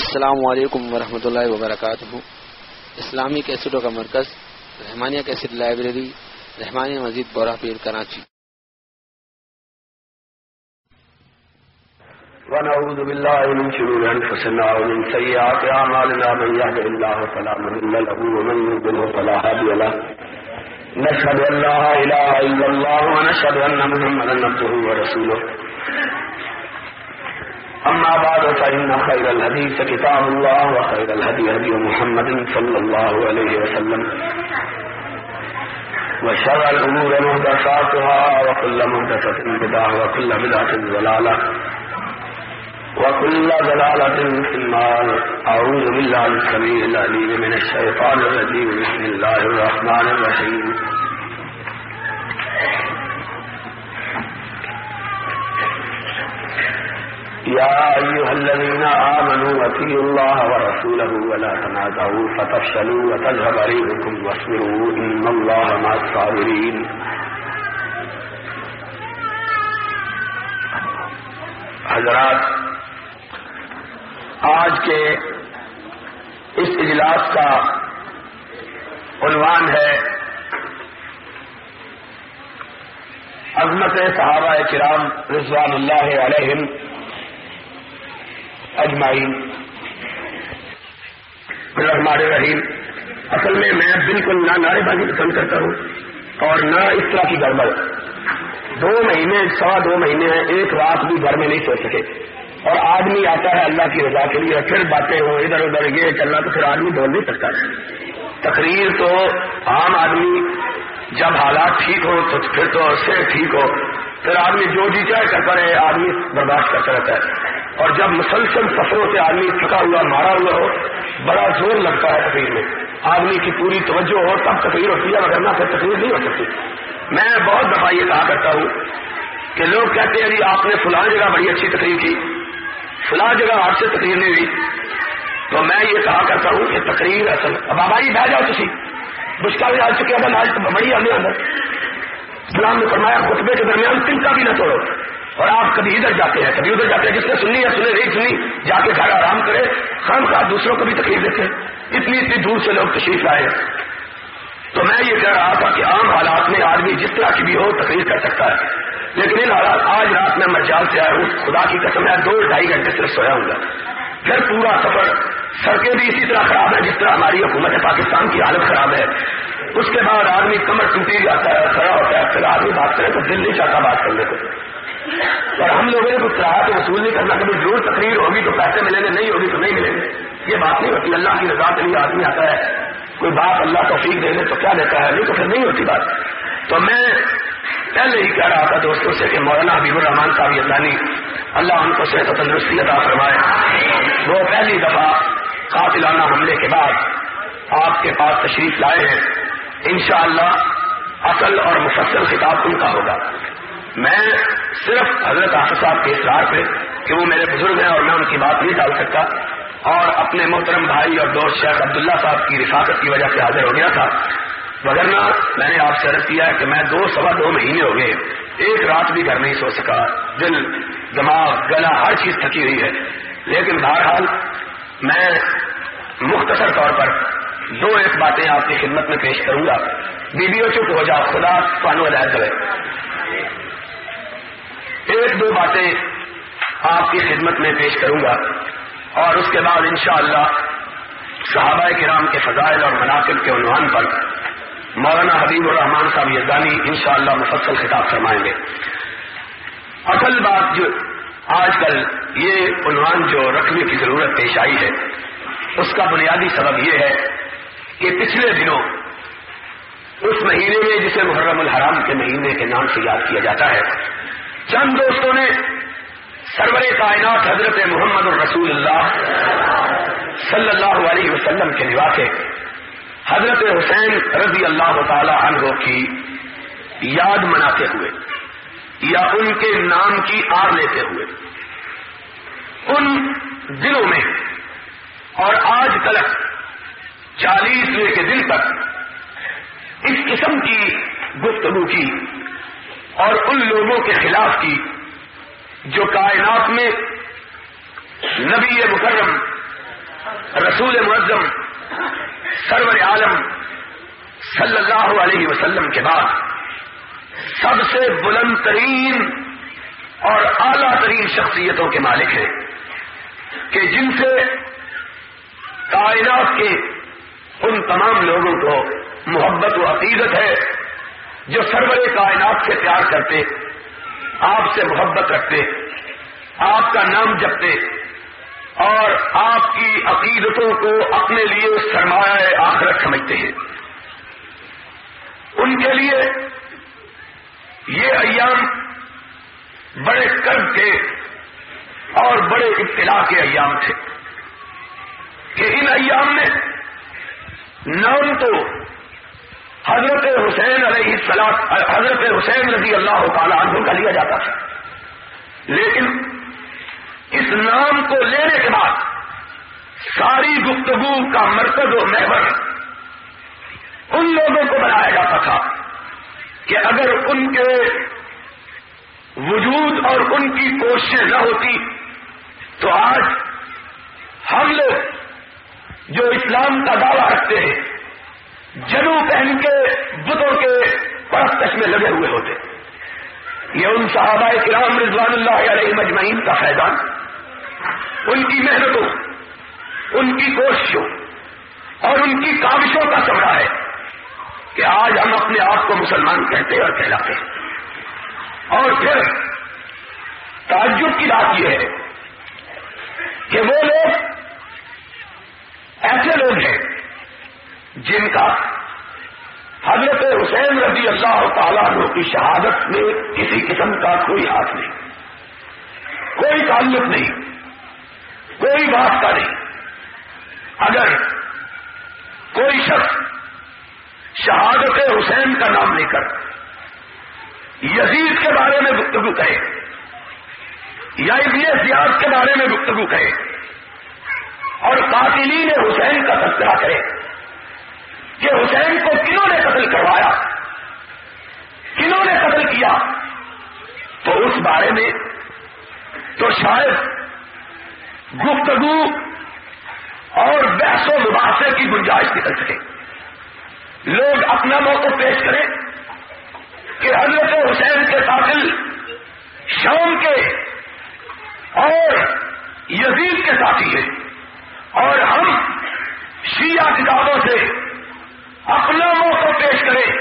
السلام علیکم ورحمۃ اللہ وبرکاتہ۔ اسلامی کیسٹوں کا مرکز، رحمانیہ کیسٹ لائبریری، رحمانیہ مزید بورہ پیر کراچی۔ ونعوذ بالله من شرور انفسنا ومن سيئات اعمالنا من يهد الله فلا مضل له ومن يضلل فلا هادي له۔ نشهد ان لا اله الا الله ونشهد ان محمدا عبده ورسوله۔ أما بعد، فإن خير الهديث كتاب الله وخير الهدي هدي محمد صلى الله عليه وسلم. وشر الأمور مهدساتها وكل مهدسة بدعة وكل بدعة ضلالة وكل ضلالة في النار. أعوذ بالله السميع العليم من الشيطان الرجيم. بسم الله الرحمن الرحيم. يا أيها الذين آمنوا واتقوا الله ورسوله ولا تنازعوا فتفشلوا وتذهب ريحكم واصبروا إن الله مع الصابرين. حضرات، آج کے اس اجلاس کا عنوان ہے عظمت صحابہ کرام رضوان اللہ علیہم اجمائین ہمارے رحیم اصل میں میں بالکل نہ نعرے بازی پسند کرتا ہوں اور نہ اس طرح کی گڑبڑ۔ دو مہینے، سوا دو مہینے ہیں، ایک رات بھی گھر میں نہیں سو سکے۔ اور آدمی آتا ہے اللہ کی رضا کے لیے، پھر باتیں ہوں ادھر ادھر، یہ چلنا تو پھر آدمی بول نہیں سکتا۔ تقریر تو عام آدمی، جب حالات ٹھیک ہو تو پھر تو سے ٹھیک ہو۔ پھر آدمی جو جی چاہے کرتا رہے، آدمی برداشت کرتا رہتا ہے۔ اور جب مسلسل سفروں سے آدمی تھکا ہوا، مارا ہوا ہو، بڑا زور لگتا ہے تقریر میں۔ آدمی کی پوری توجہ ہو، تب تقریر ہوتی ہے ورنہ پھر تقریر نہیں ہو سکتی۔ میں بہت دفعہ یہ کہا کرتا ہوں کہ لوگ کہتے ہیں جی آپ نے فلاں جگہ بڑی اچھی تقریر کی۔ فلاں جگہ آپ سے تقریر نہیں ہوئی۔ تو میں یہ کہا کرتا ہوں کہ تقریر اصل بابا جی بہ جاؤ تھی مشکل بھی آ چکے آج بڑی آنے اندر فلاں نے فرمایا، خطبے کے درمیان تن کا بھی نہ توڑو۔ اور آپ کبھی ادھر جاتے ہیں، کبھی ادھر جاتے ہیں۔ جس نے سنی یا سنے، نہیں سنی، جا کے گھر آرام کرے۔ خام خواہ دوسروں کو بھی تکلیف دیتے ہیں۔ اتنی اتنی دور سے لوگ تشریف لائے۔ تو میں یہ کہہ رہا تھا کہ عام حالات میں آدمی جس طرح کی بھی ہو، تقریر کر سکتا ہے۔ لیکن ان حالات، آج رات میں مرجال سے آیا ہوں۔ خدا کی قسم ہے دو ڈھائی گھنٹے صرف سویا ہوں گا۔ پھر پورا سفر، سڑکیں بھی اسی طرح خراب ہے جس طرح ہماری حکومت پاکستان کی حالت خراب ہے۔ اس کے بعد آدمی کمر ٹوٹی جاتا ہے، کھڑا ہوتا ہے، پھر آدمی بات کرے تو دل نہیں چاہتا بات کرنے کو۔ اور ہم لوگوں نے کچھ کہا کہ وصول نہیں کرنا، کبھی ضرور تقریر ہوگی تو پیسے ملیں گے، نہیں ہوگی تو نہیں ملیں گے۔ یہ بات نہیں ہوتی، اللہ کی رضا کے لیے آدمی آتا ہے، کوئی بات اللہ توفیق دے دے تو کیا دیتا ہے؟ نہیں تو پھر نہیں ہوتی بات۔ تو میں پہلے ہی کہہ رہا تھا دوستوں سے کہ مولانا حبیب الرحمان صاحب یزانی اللہ ان کو صحت و تندرستی عطا فرمائے۔ وہ پہلی دفعہ قاتلانہ حملے کے بعد آپ کے پاس تشریف لائے ہیں۔ انشاءاللہ اصل اور مفصل خطاب ان کا ہوگا۔ میں صرف حضرت آصف صاحب کے اصرار پہ کہ وہ میرے بزرگ ہیں اور میں ان کی بات نہیں ڈال سکتا اور اپنے محترم بھائی اور دوست شیخ عبداللہ صاحب کی رفاقت کی وجہ سے حاضر ہو گیا تھا۔ وغیرہ میں نے آپ سے عرض کیا کہ میں دو سوا دو مہینے ہو گئے ایک رات بھی گھر نہیں سو سکا۔ دل، دماغ، گلا، ہر چیز تھکی ہوئی ہے۔ لیکن بہرحال میں مختصر طور پر دو ایک باتیں آپ کی خدمت میں پیش کروں گا۔ بیویوں چپ ہو جاؤ، خدا پانو ہدایت کرے ایک دو باتیں آپ کی خدمت میں پیش کروں گا اور اس کے بعد انشاءاللہ صحابہ کرام کے فضائل اور مناسب کے عنوان پر مولانا حبیب الرحمان صاحب یزانی انشاءاللہ مفصل خطاب فرمائیں گے۔ اصل بات جو آج کل یہ عنوان جو رکھنے کی ضرورت پیش آئی ہے، اس کا بنیادی سبب یہ ہے کہ پچھلے دنوں اس مہینے میں جسے محرم الحرام کے مہینے کے نام سے یاد کیا جاتا ہے چند دوستوں نے سرور کائنات حضرت محمد الرسول اللہ صلی اللہ علیہ وسلم کے نواسے حضرت حسین رضی اللہ تعالی عنہ کی یاد مناتے ہوئے یا ان کے نام کی آر لیتے ہوئے ان دنوں میں اور آج کل چالیسویں کے دن تک اس قسم کی گفتگو کی اور ان لوگوں کے خلاف کی، جو کائنات میں نبی مکرم، رسول معظم سرور عالم صلی اللہ علیہ وسلم کے بعد سب سے بلند ترین اور اعلی ترین شخصیتوں کے مالک ہیں کہ جن سے کائنات کے ان تمام لوگوں کو محبت و عقیدت ہے جو سرور کائنات سے پیار کرتے، آپ سے محبت رکھتے، آپ کا نام جپتے اور آپ کی عقیدتوں کو اپنے لیے سرمایہ آخرت سمجھتے ہیں۔ ان کے لیے یہ ایام بڑے قرض کے اور بڑے ابتلا کے ایام تھے۔ کہ ان ایام میں نام تو حضرت حسین علیہ السلام حضرت حسین رضی اللہ تعالی عنہ کا لیا جاتا تھا۔ لیکن اس نام کو لینے کے بعد ساری گفتگو کا مرکز و محور ان لوگوں کو بنایا جاتا تھا کہ اگر ان کے وجود اور ان کی کوششیں نہ ہوتی تو آج ہم لوگ جو اسلام کا دعویٰ رکھتے ہیں جنو پہن کے، بتوں کے پرستش میں لگے ہوئے ہوتے۔ یہ ان صحابہ کرام رضوان اللہ علیہ مجمعین کا فیضان۔ ان کی محنتوں، ان کی کوششوں اور ان کی کاوشوں کا چمڑا ہے کہ آج ہم اپنے آپ کو مسلمان کہتے اور کہلاتے۔ اور پھر تعجب کی بات یہ ہے کہ وہ لوگ ایسے لوگ ہیں جن کا حضرت حسین رضی اللہ تعالیٰ عنہ کی شہادت میں کسی قسم کا کوئی ہاتھ نہیں، کوئی تعلق نہیں، کوئی واسطہ نہیں۔ اگر کوئی شخص شہادت حسین کا نام لے کر یزید کے بارے میں گفتگو کہے یا ابن زیاد کے بارے میں گفتگو کہے اور قاتلین حسین کا تذکرہ کرے کہ حسین کو کنہوں نے قتل کروایا؟ کنہوں نے قتل کیا؟ تو اس بارے میں تو شاید گفتگو اور بحث و مباحثے کی گنجائش نکل سکے۔ لوگ اپنا موقع پیش کریں کہ حضرت حسین کے قاتل شام کے اور یزید کے ساتھی ہیں اور ہم شیعہ کتابوں سے اپنا موقع پیش کریں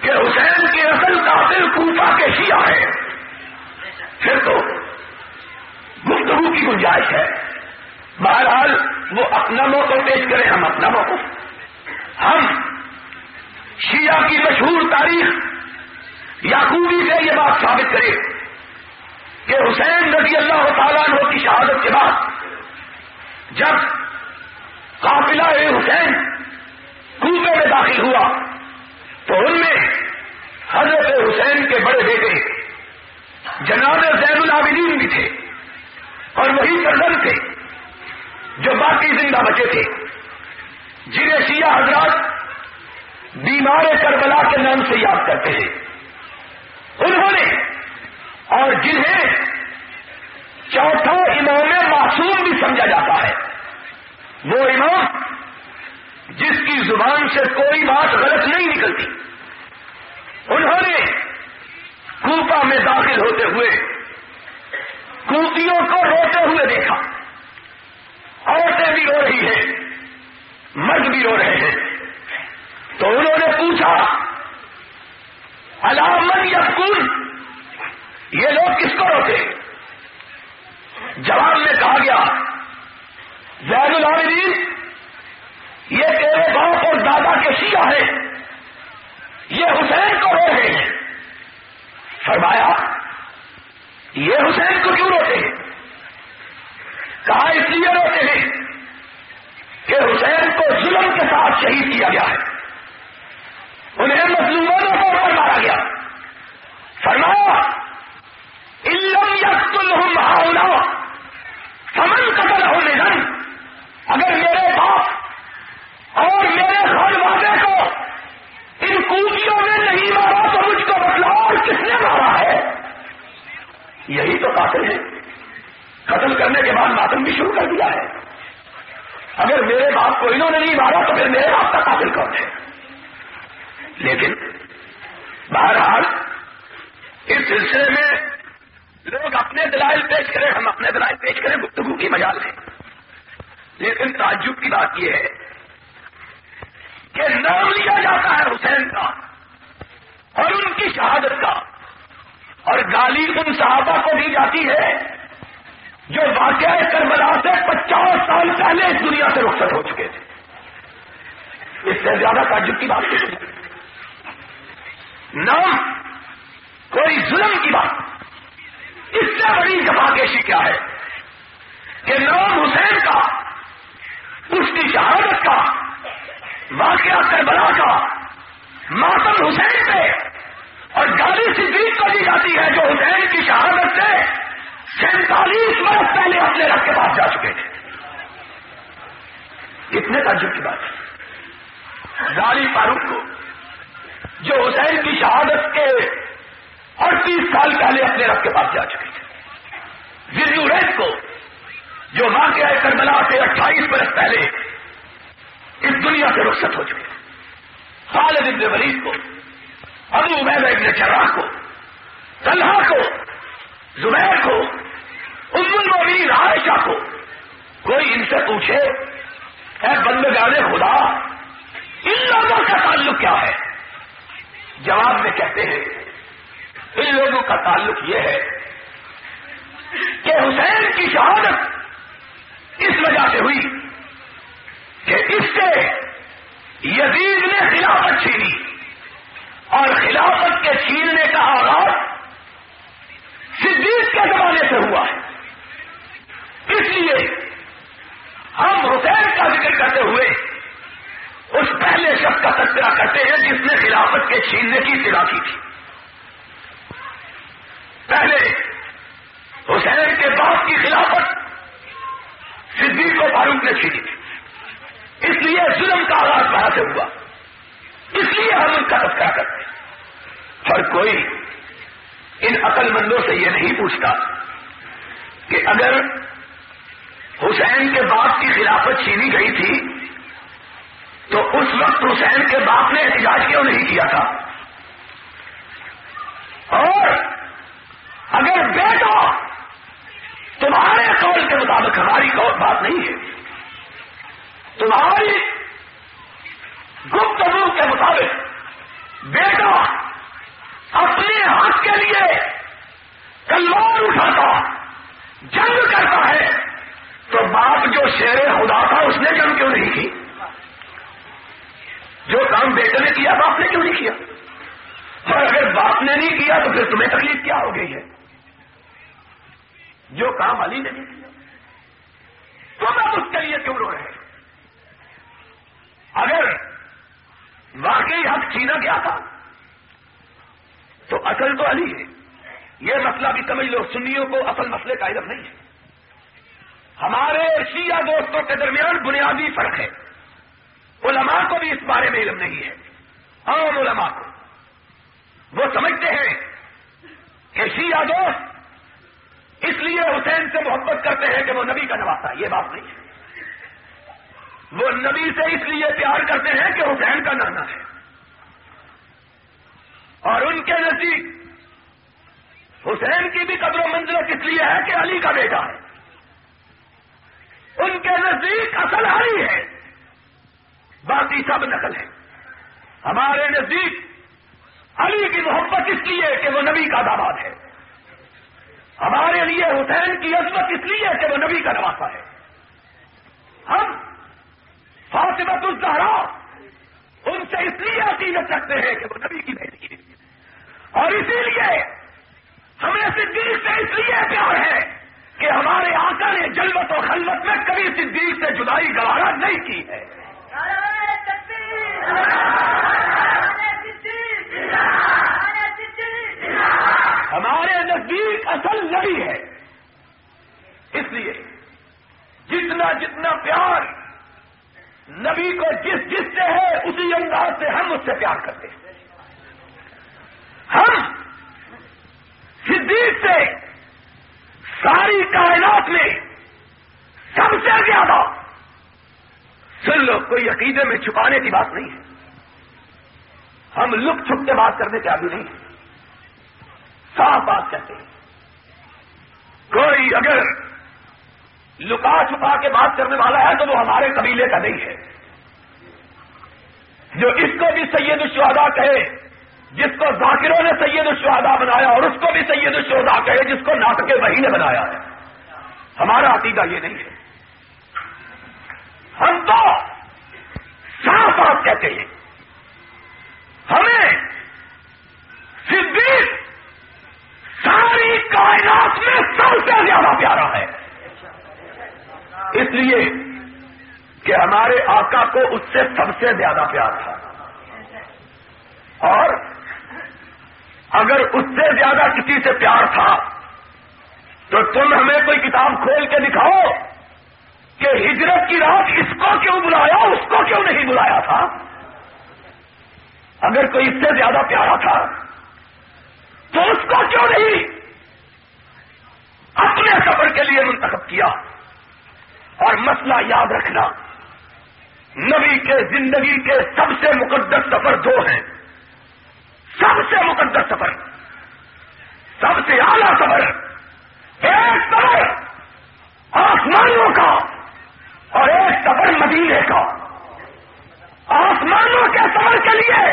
کہ حسین کے اصل قاتل کوفہ کے شیعہ ہیں۔ پھر تو گفتگو کی گنجائش ہے۔ بہرحال وہ اپنا موقع پیش کریں ہم اپنا موقع۔ ہم شیعہ کی مشہور تاریخ یاقوبی سے یہ بات ثابت کرے کہ حسین رضی اللہ تعالیٰ عنہ کی شہادت کے بعد جب قافلہ حسین کوفے میں داخل ہوا۔ تو ان میں حضرت حسین کے بڑے بیٹے جناب زین العابدین بھی تھے اور وہی سردن تھے جو باقی زندہ بچے تھے۔ جنہیں شیعہ حضرات بیمار کربلا کے نام سے یاد کرتے ہیں۔ انہوں نے اور جنہیں چوتھا امام معصوم بھی سمجھا جاتا ہے۔ وہ امام جس کی زبان سے کوئی بات غلط نہیں نکلتی۔ انہوں نے کوپا میں داخل ہوتے ہوئے کوپیوں کو روتے ہوئے دیکھا۔ عورتیں بھی رو رہی ہیں، مرد بھی رو رہے ہیں۔ تو انہوں نے پوچھا علامت یا کن یہ لوگ کس کو روتے؟ جواب میں کہا گیا زید العابدین؟ یہ تیرے باپ اور دادا کے شیعہ ہیں۔ یہ حسین کو رو رہے ہیں فرمایا، یہ حسین کو کیوں روتے ہیں کہا، اس لیے روتے ہیں کہ حسین کو ظلم کے ساتھ شہید کیا گیا ہے۔ انہیں مظلوموں کو اوپر مارا گیا۔ فرمایا علم یا تم سمن قتل ہونے جن اگر میرے باپ اور میرے گھر والے کو ان کوچیوں نے نہیں مارا تو مجھ کو بتلاؤ اور کس نے مارا ہے؟ یہی تو قاتل ہے قتل کرنے کے بعد ماتم بھی شروع کر دیا ہے۔ اگر میرے باپ کو انہوں نے نہیں مارا تو پھر میرے باپ کا قاتل کون ہے؟ لیکن بہرحال اس سلسلے میں لوگ اپنے دلائل پیش کریں، ہم اپنے دلائل پیش کریں گفتگو کی مجال لیں لیکن تعجب کی بات یہ ہے کہ نام لیا جاتا ہے حسین کا اور ان کی شہادت کا۔ اور گالی ان صحابہ کو دی جاتی ہے جو واقعہ کربلا سے پچاس سال پہلے اس دنیا سے رخصت ہو چکے تھے۔ اس سے زیادہ تعجب کی بات نہیں۔ نام کوئی ظلم کی بات۔ اس سے بڑی جماگیشی کیا ہے کہ نام حسین کا، اس کی شہادت کا واقعہ کربلا کا ماتم حسین پہ اور گالی صدیق کو دی جاتی ہے جو حسین کی شہادت سے سینتالیس برس پہلے اپنے رب کے پاس جا چکے تھے۔ کتنے تعجب کی بات ہے۔ گالی فاروق کو جو حسین کی شہادت کے اڑتیس سال پہلے اپنے رب کے پاس جا چکے تھے۔ ضلع کو جو واقعہ کربلا سے اٹھائیس برس پہلے اس دنیا سے رخصت ہو چکے خالد ابن ولید کو، ابو عبید ابن چراہ کو، طلحہ کو، زبیر کو، ام المین عائشہ کو۔ کوئی ان سے پوچھے، اے بندگانے خدا، ان لوگوں کا تعلق کیا ہے؟ جواب میں کہتے ہیں، ان لوگوں کا تعلق یہ ہے کہ حسین کی شہادت اس وجہ سے ہوئی کہ اس سے یزید نے خلافت چھینی اور خلافت کے چھیننے کا آغاز صدیق کے زمانے سے ہوا ہے۔ اس لیے ہم حسین کا ذکر کرتے ہوئے اس پہلے شخص کا تذکرہ کرتے ہیں جس نے خلافت کے چھیننے کی اطلاع کی تھی۔ پہلے حسین کے باپ کی خلافت صدیق کو فاروق نے چھینی۔ تھی لیے ظلم کا آغاز وہاں سے ہوا۔ اس لیے ہم ان کا تذکرہ کرتے ہیں۔ اور کوئی ان عقل مندوں سے یہ نہیں پوچھتا کہ اگر حسین کے باپ کی خلافت چھینی گئی تھی، تو اس وقت حسین کے باپ نے احتجاج کیوں نہیں کیا تھا؟ اور اگر بیٹا تمہارے قول کے مطابق ہماری بات نہیں ہے تمہاری گفتگو کے مطابق بیٹا اپنے حق کے لیے کلوار اٹھاتا، جنگ کرتا ہے، تو باپ جو شیر خدا تھا، اس نے جنگ کیوں نہیں کی؟ جو کام بیٹے نے کیا، باپ نے کیوں نہیں کیا؟ اور اگر باپ نے نہیں کیا، تو پھر تمہیں تکلیف کیا ہو گئی ہے؟ جو کام علی نے نہیں کیا، تم اب اس کے لیے کیوں رو رہے ہیں؟ اگر واقعی حق چھینا گیا تھا، تو اصل تو علی ہے۔ یہ مسئلہ بھی سمجھ لو، سنیوں کو اصل مسئلے کا علم نہیں ہے۔ ہمارے شیعہ دوستوں کے درمیان بنیادی فرق ہے۔ علماء کو بھی اس بارے میں علم نہیں ہے۔ عام علماء کو۔ وہ سمجھتے ہیں کہ شیعہ دوست اس لیے حسین سے محبت کرتے ہیں کہ وہ نبی کا نواسا یہ بات نہیں ہے۔ وہ نبی سے اس لیے پیار کرتے ہیں کہ حسین کا نانا ہے۔ اور ان کے نزدیک حسین کی بھی قدر و منزلت اس لیے ہے کہ علی کا بیٹا ہے؟ ان کے نزدیک اصل علی ہے۔ باقی سب نقل ہے ہمارے نزدیک علی کی محبت اس لیے کہ وہ نبی کا داماد ہے۔ ہمارے لیے حسین کی عظمت اس لیے کہ وہ نبی کا نواسا ہے۔ ہم فاطمت الزہرا، ان سے اس لیے عقیدت رکھتے ہیں کہ وہ نبی کی بیٹی ہے اور اسی لیے ہمیں صدیق سے اس لیے پیار ہے کہ ہمارے آقا نے جلوت و خلوت میں کبھی صدیق سے جدائی گوارا نہیں کی ہے۔ ہمارے نزدیک اصل لڑی ہے۔ اس لیے جتنا جتنا پیار نبی کو جس جس سے ہے، اسی انداز سے ہم اس سے پیار کرتے ہیں۔ ہم صدیق سے ساری کائنات میں سب سے زیادہ سن لو کوئی عقیدے میں چھپانے کی بات نہیں ہے۔ ہم لک چھپ کے بات کرنے کے عادی نہیں۔ ہیں صاف بات کہتے ہیں۔ کوئی اگر لکا چھپا کے بات کرنے والا ہے تو وہ ہمارے قبیلے کا نہیں ہے۔ جو اس کو بھی سید الشہدا کہے، جس کو ذاکروں نے سید الشہدا بنایا اور اس کو بھی سید الشہدا کہے، جس کو ناٹک وہی نے بنایا ہے۔ ہمارا عقیدہ یہ نہیں ہے۔ ہم تو صاف بات کہتے ہیں۔ ہمیں صدیق ساری کائنات میں سب سے زیادہ پیارا ہے۔ اس لیے کہ ہمارے آقا کو اس سے سب سے زیادہ پیار تھا۔ اور اگر اس سے زیادہ کسی سے پیار تھا، تو تم ہمیں کوئی کتاب کھول کے دکھاؤ کہ ہجرت کی رات اس کو کیوں بلایا، اس کو کیوں نہیں بلایا تھا۔ اگر کوئی اس سے زیادہ پیارا تھا، تو اس کو کیوں نہیں اپنے سفر کے لیے منتخب کیا؟ اور مسئلہ یاد رکھنا، نبی کے زندگی کے سب سے مقدس سفر دو ہیں۔ سب سے مقدس سفر، سب سے اعلیٰ سفر، ایک سفر آسمانوں کا اور ایک سفر مدینے کا۔ آسمانوں کے سفر کے لیے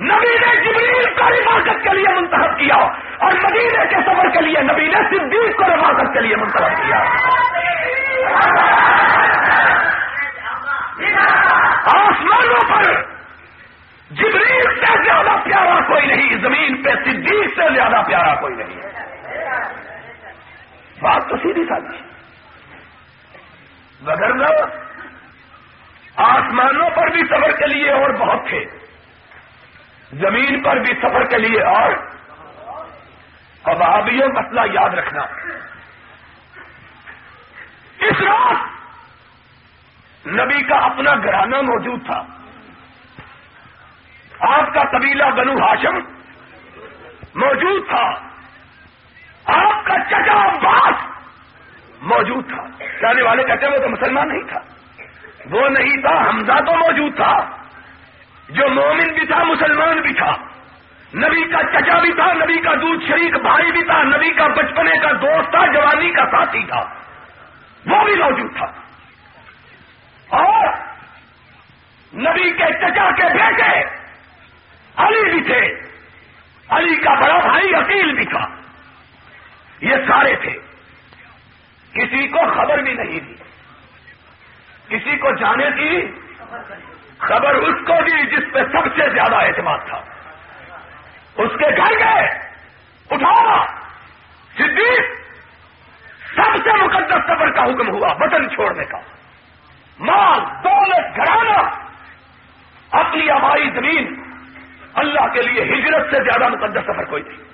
نبی نے جبریل کو حفاظت کے لیے منتخب کیا اور مدینے کے سفر کے لیے نبی نے صدیق کو حفاظت کے لیے منتخب کیا۔ آسمانوں پر جبریل سے زیادہ پیارا کوئی نہیں، زمین پہ صدیق سے زیادہ پیارا کوئی نہیں۔ بات تو سیدھی سادی مگر آسمانوں پر بھی سفر کے لیے اور بہت تھے۔ زمین پر بھی سفر کے لیے اور۔ اب مسئلہ یاد رکھنا۔ اس رات نبی کا اپنا گھرانہ موجود تھا۔ آپ کا قبیلہ بنو ہاشم موجود تھا۔ آپ کا چچا عباس موجود تھا۔ کہنے والے کہتے ہیں وہ تو مسلمان نہیں تھا۔ وہ نہیں تھا، حمزہ تو موجود تھا۔ جو مومن بھی تھا، مسلمان بھی تھا۔ نبی کا چچا بھی تھا، نبی کا دودھ شریک، بھائی بھی تھا، نبی کا بچپنے کا دوست تھا، جوانی کا ساتھی تھا۔ وہ بھی موجود تھا۔ اور نبی کے چچا کے بیٹے علی بھی تھے۔ علی کا بڑا بھائی عقیل بھی تھا۔ یہ سارے تھے۔ کسی کو خبر بھی نہیں دی۔ کسی کو جانے کی خبر اس کو دی جس پہ سب سے زیادہ اعتماد تھا۔ اس کے گھر گئے۔ اٹھا۔ صدیق سب سے مقدس سفر کا حکم ہوا وطن چھوڑنے کا۔ مال، دولت گھرانا اپنی ہماری زمین۔ اللہ کے لیے ہجرت سے زیادہ مقدس سفر کوئی نہیں۔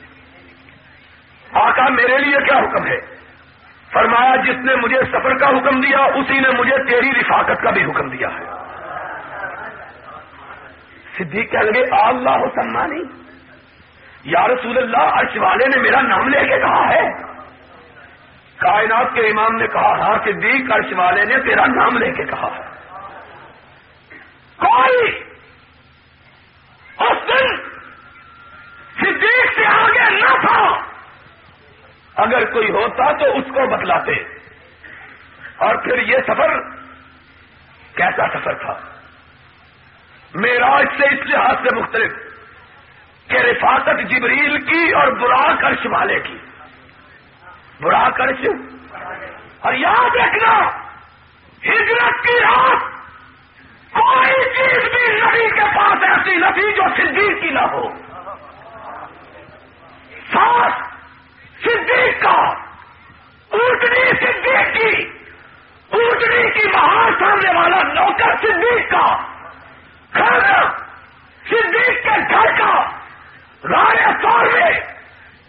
آقا، میرے لیے کیا حکم ہے؟ فرمایا، جس نے مجھے سفر کا حکم دیا، اسی نے مجھے تیری رفاقت کا بھی حکم دیا ہے۔ صدیق کہہ لگے اللہ سمانی یا رسول اللہ، عرش والے نے میرا نام لے کے کہا ہے۔ کائنات کے امام نے کہا ہاں صدیق عرش والے نے تیرا نام لے کے کہا ہے۔ کوئی اس دن صدیق سے آگے نہ تھا۔ اگر کوئی ہوتا تو اس کو بتلاتے۔ اور پھر یہ سفر کیسا سفر تھا؟ میراج سے اس لحاظ سے مختلف کہ رفاقت جبریل کی اور برا کرش والے کی۔ برا کرش اور یاد رکھنا، ہجرت کی رات کوئی چیز بھی نبی کے پاس ایسی نبی جو صدیق کی نہ ہو۔ ساتھ صدیق کا، اونٹنی صدیق کی، اونٹنی کی باہر سامنے والا نوکر صدیق کا۔ کھانا صدیق کے گھر کا، رائے سور میں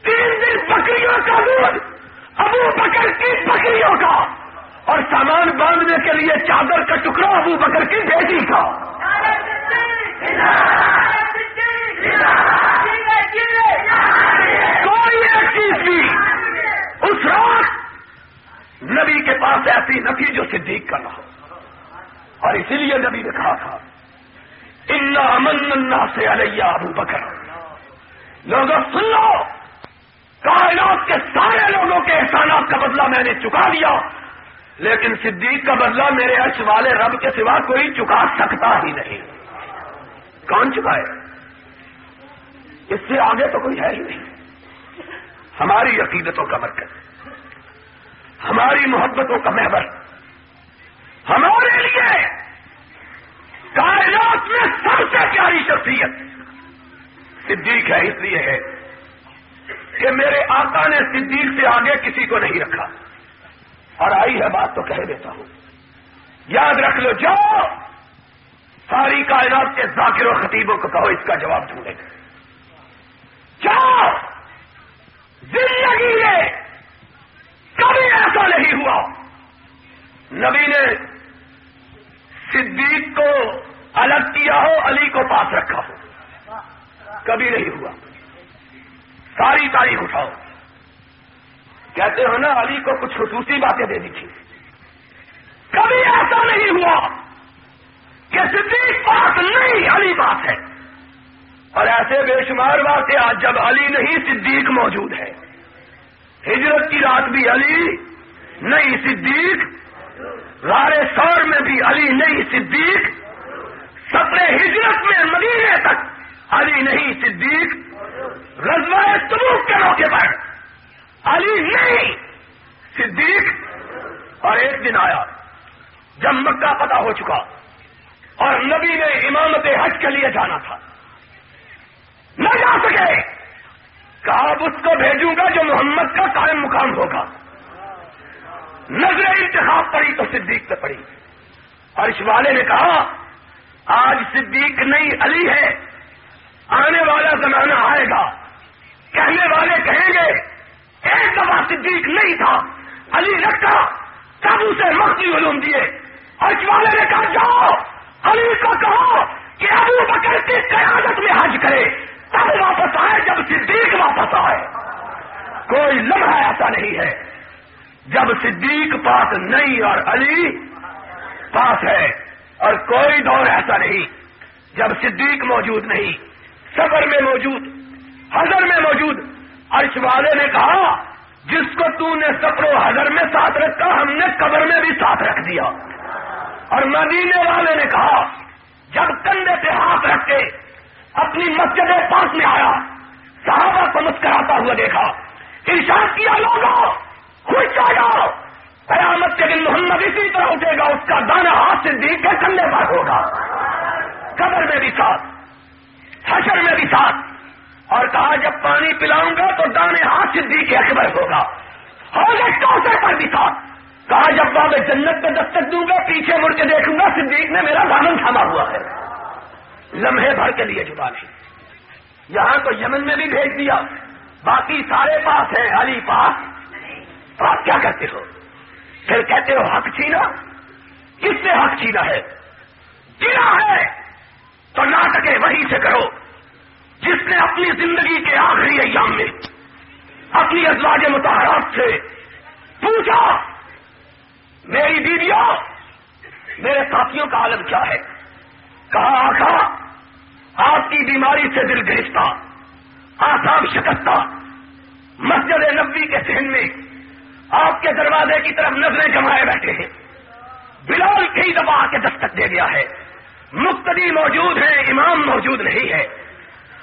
تین دن بکریوں کا دودھ ابو بکر کی بکریوں کا اور سامان باندھنے کے لیے چادر کا ٹکڑا ابو بکر کی بیٹی کا۔ کوئی ایک چیز بھی اس رات نبی کے پاس ایسی نہ تھی جو صدیق کا نہ ہو۔ اور اسی لیے نبی نے کہا تھا ان امن سے علیہ ابو بکر۔ لوگوں، سن لو۔ کائنات کے سارے لوگوں کے احسانات کا بدلہ میں نے چکا دیا لیکن صدیق کا بدلہ میرے عرش والے رب کے سوا کوئی چکا سکتا ہی نہیں۔ کون چکائے اس سے آگے تو کوئی ہے ہی نہیں۔ ہماری عقیدتوں کا مرکز، ہماری محبتوں کا محبت ہمارے لیے کائنات میں سب سے پیاری شخصیت صدیق ہے، اس لیے ہے۔ کہ میرے آقا نے صدیق سے آگے کسی کو نہیں رکھا۔ اور آئی ہے بات تو کہہ دیتا ہوں۔ یاد رکھ لو، جو ساری کائنات کے ذاکر و خطیبوں کو کہو، اس کا جواب ڈھونڈے۔ کیا زندگی میں کبھی ایسا نہیں ہوا۔ نبی نے صدیق کو الگ کیا ہو، علی کو پاس رکھا ہو۔ کبھی نہیں ہوا۔ ساری تاریخ اٹھاؤ۔ کہتے ہو نا، علی کو کچھ خصوصی باتیں دے دی تھی۔ کبھی ایسا نہیں ہوا کہ صدیق پاس نہیں علی بات ہے۔ اور ایسے بے شمار باتیں آج جب علی نہیں، صدیق موجود ہے۔ ہجرت کی رات بھی علی نہیں، صدیق غار سور میں بھی علی نہیں، صدیق سپنے ہجرت میں مدینے تک علی نہیں، صدیق رضوہ تبوک کے موقع پر علی نہیں، صدیق اور ایک دن آیا جب مکہ پتہ ہو چکا اور نبی نے امامت حج کے لیے جانا تھا۔ نہ جا سکے۔ کہا اب اس کو بھیجوں گا جو محمد کا قائم مقام ہوگا۔ نظر انتخاب پڑی تو صدیق پہ پڑی۔ اور اس والے نے کہا، آج صدیق نہیں، علی ہے۔ آنے والا زمانہ آئے گا۔ کہنے والے کہیں گے، ایک دفعہ صدیق نہیں تھا۔ علی رکھا تب اسے مختی علوم دیے۔ اور والے نے کہا، جاؤ، علی کو کہو کہ ابو بکر کی قیادت میں حج کرے۔ تب واپس آئے، جب صدیق واپس آئے۔ کوئی لمحہ ایسا نہیں ہے۔ جب صدیق پاس نہیں اور علی پاس ہے، اور کوئی دور ایسا نہیں۔ جب صدیق موجود نہیں سفر میں موجود، حضر میں موجود۔ عرش والے نے کہا، جس کو تو نے سفر و حضر میں ساتھ رکھا، ہم نے قبر میں بھی ساتھ رکھ دیا۔ اور مدینے والے نے کہا، جب کندھے پہ ہاتھ رکھ کے اپنی مسجد پاس میں آیا، صحابہ کو مسکراتا ہوا دیکھا، ارشاد کیا لوگوں خوش آ جاؤ۔ قیامت کے دن محمد اسی طرح اٹھے گا، اس کا دانا ہاتھ سے دیکھ کے کندھے پر ہوگا۔ قبر میں بھی ساتھ۔ حشر میں بھی ساتھ اور کہا، جب پانی پلاؤں گا تو دانے ہاتھ سے دیکھ کے اکبر ہوگا۔ کوثر پر بھی ساتھ کہا، جب باب جنت میں دستک دوں گا، پیچھے مڑ کے دیکھوں گا، صدیق نے میرا دامن تھاما ہوا ہے۔ لمحے بھر کے لیے جدا نہیں یہاں تو یمن میں بھی بھیج دیا۔ باقی سارے پاس ہیں، علی پاس۔ آپ کیا کرتے ہو؟ پھر کہتے ہو، حق چھینا؟ کس سے حق چھینا ہے؟ گرا ہے! تو ناٹکے وہیں سے کرو۔ جس نے اپنی زندگی کے آخری ایام میں اپنی ازواج متحرات سے پوچھا، میری بیویوں میرے ساتھیوں کا عالم کیا ہے؟ کہا آخا آپ کی بیماری سے دل گرفتہ آسام شکستہ، مسجد نبی کے سہن میں آپ کے دروازے کی طرف نظریں جمائے بیٹھے ہیں۔ بلال کئی دفعہ آ کے دستک دے دیا ہے۔ مقتدی موجود ہے امام موجود نہیں ہے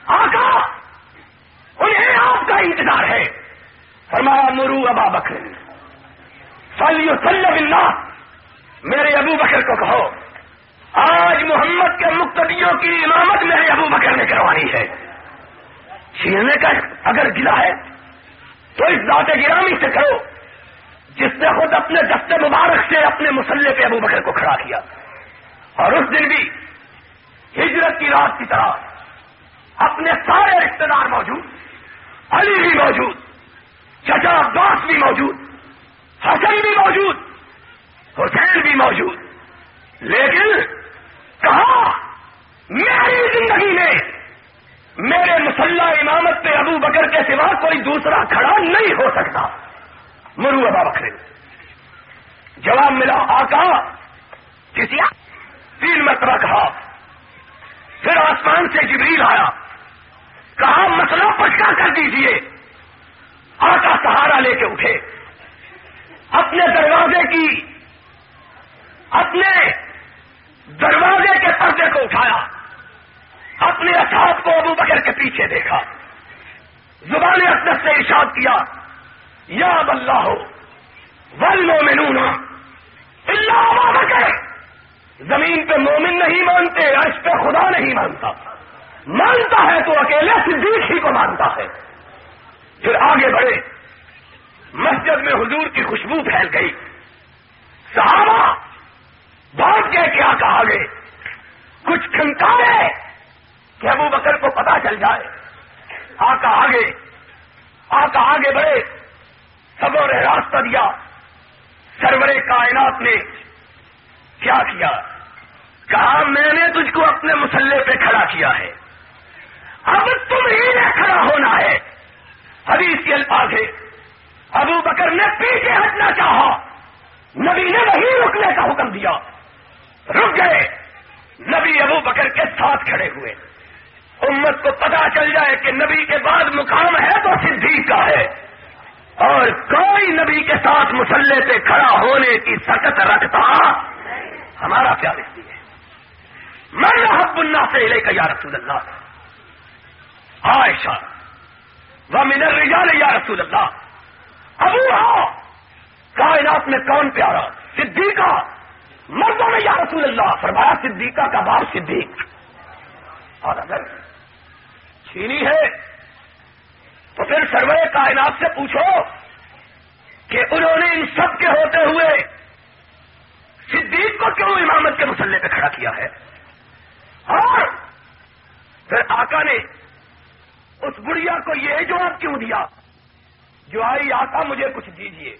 آقا، انہیں آپ کا انتظار ہے۔ فرمایا، مرو ابا بکر۔ سلیو اللہ میرے ابو بکر کو کہو، آج محمد کے مقتدیوں کی امامت میرے ابو بکر نے کروانی ہے۔ چھیلنے کا اگر گلا ہے، تو اس ذات گرامی سے کرو، جس نے خود اپنے دست مبارک سے اپنے مسلح پہ ابو بکر کو کھڑا کیا۔ اور اس دن بھی ہجرت کی رات کی طرح اپنے سارے رشتے دار موجود، علی بھی موجود چچا عباس بھی موجود، حسن بھی موجود، حسین بھی موجود۔ لیکن کہا، میری زندگی میں میرے مسلح امامت پہ ابو بکر کے سوا کوئی دوسرا کھڑا نہیں ہو سکتا۔ مرو ابا بکرے جواب ملا، آقا کسی تین مترا کہا۔ پھر آسمان سے جبریل آیا۔ کہا مسئلہ پچکا کر دیجیے؟ آقا سہارا لے کے اٹھے۔ اپنے دروازے کی، اپنے دروازے کے پردے کو اٹھایا۔ اپنے اصحاب کو ابو بکر کے پیچھے دیکھا۔ زبان اقدس سے ارشاد کیا، یا اللہ ہو ول مومنون اللہ ابو بکر۔ زمین پہ مومن نہیں مانتے اس پہ خدا نہیں مانتا۔ مانتا ہے تو اکیلے صدیق ہی کو مانتا ہے۔ پھر آگے بڑھے۔ مسجد میں حضور کی خوشبو پھیل گئی۔ صحابہ بہت کے کیا کہا گے کچھ کھنکارے کہ ابو بکر کو پتا چل جائے۔ آقا آگے آقا آگے بڑھے۔ سبوں نے راستہ دیا۔ سرور کائنات نے کیا کیا؟ کہا، میں نے تجھ کو اپنے مسلح پہ کھڑا کیا ہے۔ اب تم ہی نے کھڑا ہونا ہے۔ حدیث کے الفاظ ہے ابو بکر نے پیچھے ہٹنا چاہا۔ نبی نے وہی رکنے کا حکم دیا۔ رک گئے۔ نبی ابو بکر کے ساتھ کھڑے ہوئے۔ امت کو پتا چل جائے کہ نبی کے بعد مقام ہے تو صدیق کا ہے۔ اور کوئی نبی کے ساتھ مسلح پہ کھڑا ہونے کی سکت رکھتا ہمارا کیا رکھتی ہے۔ میں حب اللہ سے لے کر یا رسول اللہ۔ عائشہ وہ منر رجال یا رسول اللہ۔ ابو ہاں کائنات میں کون پیارا؟ صدیقہ۔ مردوں میں یا رسول اللہ۔ فرمایا، صدیقہ کا باپ صدیق۔ اور اگر چھینی ہے، تو پھر سروے کائنات سے پوچھو کہ انہوں نے ان سب کے ہوتے ہوئے صدیق کو کیوں امامت کے مسلح پہ کھڑا کیا ہے؟ اور پھر آقا نے اس بڑھیا کو یہ جواب کیوں دیا؟ جو آئی آقا مجھے کچھ دیجیے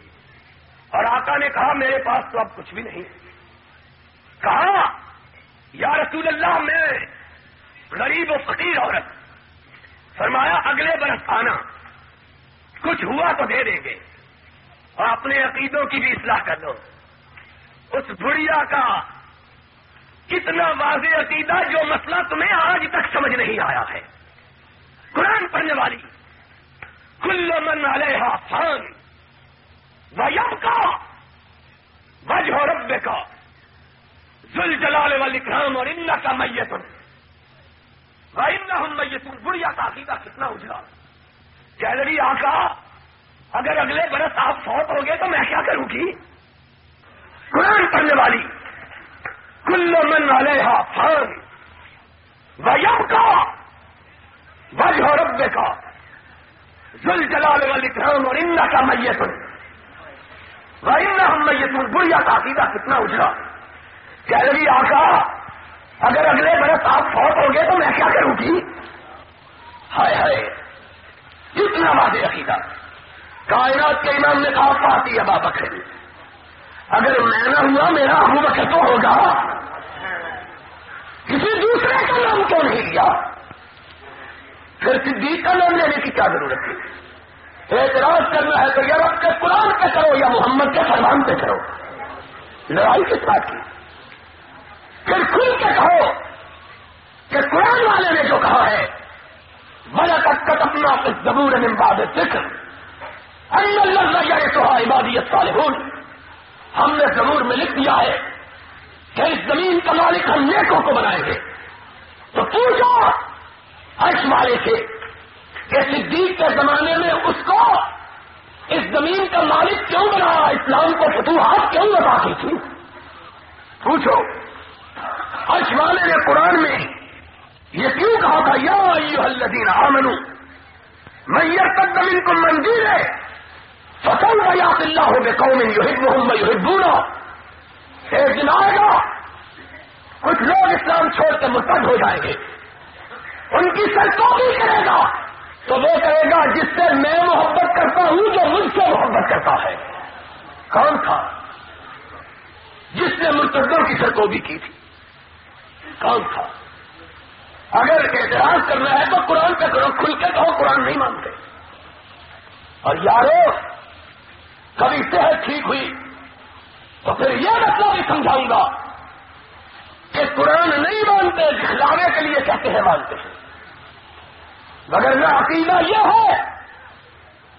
اور آقا نے کہا، میرے پاس تو اب کچھ بھی نہیں۔ کہا، یا رسول اللہ، میں غریب و فقیر عورت۔ فرمایا، اگلے برس آنا۔ کچھ ہوا تو دے دیں گے۔ اور اپنے عقیدوں کی بھی اصلاح کر دو اس بڑھیا کا کتنا واضح عقیدہ جو مسئلہ تمہیں آج تک سمجھ نہیں آیا ہے۔ قرآن پڑھنے والی، کل من علیہ فان ویم کا وجہ رب کا زل جلال والی کرام اور ان کا میتن۔ ان ہم میتن بڑھیا کا عقیدہ کتنا اجلا۔ گیلری آقا، اگر اگلے برس آپ فوت ہو گئے تو میں کیا کروں گی؟ قرآن پڑھنے والی۔ کل من علیہ فان ویم کا وجہ رب کا زل جلال والی اور ان کا میتن ان ہم میتن بڑھیا کا عقیدہ کتنا اجلا گیلری آقا، اگر اگلے برس آپ فوت ہو گئے تو میں کیا کروں گی؟ ہائے ہائے۔ کتنا واضح عقیدہ۔ کائنات کے امام نے کہا پاتی ہے بابا خری اگر میں نہ ہوا، میرا ابو بکر تو ہوگا۔ کسی دوسرے کا نام کیوں نہیں لیا؟ پھر صدیق کا نام لینے کی کیا ضرورت تھی اعتراض کرنا ہے تو یا رب کے قرآن پہ کرو یا محمد کے فرمان پہ کرو۔ لڑائی کس بات کی؟ پھر کھل کے کہو کہ قرآن والے نے جو کہا ہے، بڑا تک اپنا زبور نمباد ذکر۔ اللہ تو عبادیت صالحون ہم نے ضرور میں لکھ دیا ہے کہ اس زمین کا مالک ہم نیکوں کو بنائیں گے۔ تو پوچھو عرش والے سے کہ صدیق کے زمانے میں اس کو اس زمین کا مالک کیوں بنا اسلام کو فتوحات کیوں بتا کی تھی؟ پوچھو عرش والے نے قرآن میں یہ کیوں کہا تھا؟ یا الذین آمنو میں یہ قدم کو منظور ہے فصل بیات اللہ ہو گے قوم یحبہم و یحبونا ایک دن آئے گا، کچھ لوگ اسلام چھوڑ کے مرتد ہو جائیں گے۔ ان کی سرکوبی کرے گا۔ تو وہ کہے گا جس سے میں محبت کرتا ہوں، جو مجھ سے محبت کرتا ہے۔ کون تھا؟ جس نے مرتدوں کی سرکوبی کی تھی۔ کون تھا؟ اگر اعتراض کرنا ہے تو قرآن پہ کرو، کھل کے کہو، قرآن نہیں مانتے۔ اور یارو کبھی صحت ٹھیک ہوئی تو پھر یہ مسئلہ بھی سمجھاؤں گا کہ قرآن نہیں مانتے دکھلاوے کے لیے کہتے ہیں، مانتے ہیں۔ مگر عقیدہ یہ ہے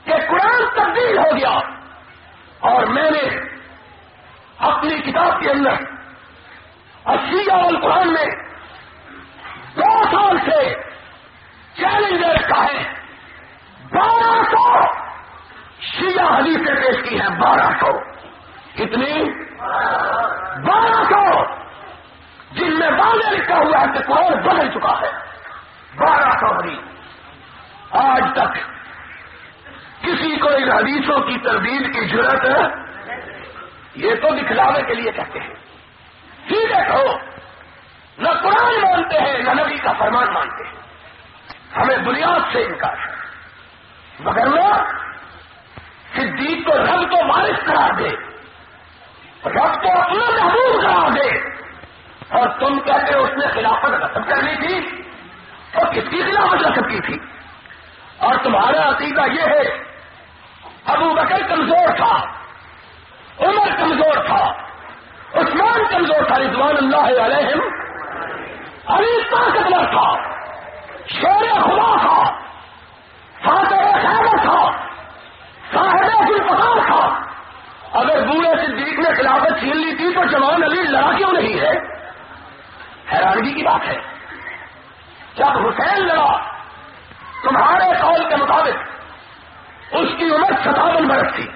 کہ قرآن تبدیل ہو گیا اور میں نے اپنی کتاب کے اندر اسی اور قرآن میں دو سال سے چیلنج دے رکھا ہے۔ بارہ سو شیعہ حدیثیں پیش کی ہیں بارہ سو۔ کتنی؟ بارہ سو۔ جن میں واضح لکھا ہوا ہے کہ قرآن بدل چکا ہے۔ بارہ سو حدیث۔ آج تک کسی کو ان حدیثوں کی تردید کی ضرورت یہ تو دکھلاوے کے لیے کہتے ہیں۔ ٹھیک ہے کہو نہ قرآن مانتے ہیں، نہ نبی کا فرمان مانتے ہیں۔ ہمیں بنیاد سے انکار ہے۔ مگر وہ صدیق کو رب تو وارث کرا دے۔ رب تو اپنا محبوب کرا دے۔ اور تم کہتے اس نے خلافت رسم کرنی تھی۔ اور کس کی خلافت رسم کی تھی؟ اور تمہارا عقیدہ یہ ہے، ابو بکر کمزور تھا، عمر کمزور تھا، عثمان کمزور تھا، رضوان اللہ علیہم، علی طاقتور تھا شیر خدا تھا، فاتح خیبر تھا صاحب تھا۔ اگر بوڑھے صدیق نے خلافت چھین لی تھی تو جوان علی لڑا کیوں نہیں ہے؟ حیرانگی کی بات ہے۔ جب حسین لڑا، تمہارے قول کے مطابق اس کی عمر ستاون برس تھی۔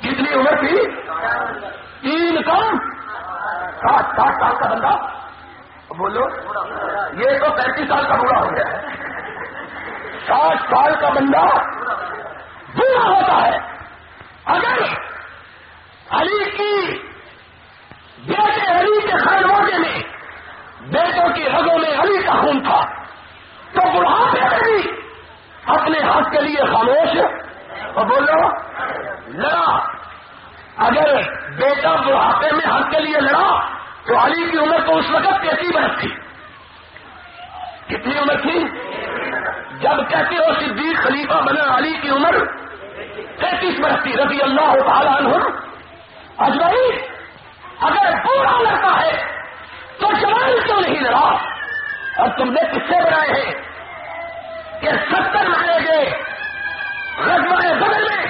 کتنی عمر تھی؟ تین کم۔ سات سات سال کا بندہ۔ بولو، یہ تو پینتیس سال کا بوڑھا ہو گیا۔ ہے ساٹھ سال کا بندہ بوڑھا ہوتا ہے۔ اگر علی کی بیٹے علی کے خیر میں بیٹوں کی رگوں میں علی کا خون تھا، تو بڑھاپے میں بھی اپنے حق کے لیے خاموش اور بولو، لڑا۔ اگر بیٹا بڑھاپے میں حق کے لیے لڑا، تو علی کی عمر تو اس وقت کیسی برس تھی۔ کتنی عمر تھی؟ جب کہتے ہو صدیق خلیفہ بنا علی کی عمر تینتیس برس تھی رضی اللہ تعالیٰ عنہ اجمائی اگر پورا لڑتا ہے تو جوان کیوں نہیں لڑا؟ اور تم نے کس سے بنائے ہیں؟ کہ ستر مارے گئے رجمائے بدل میں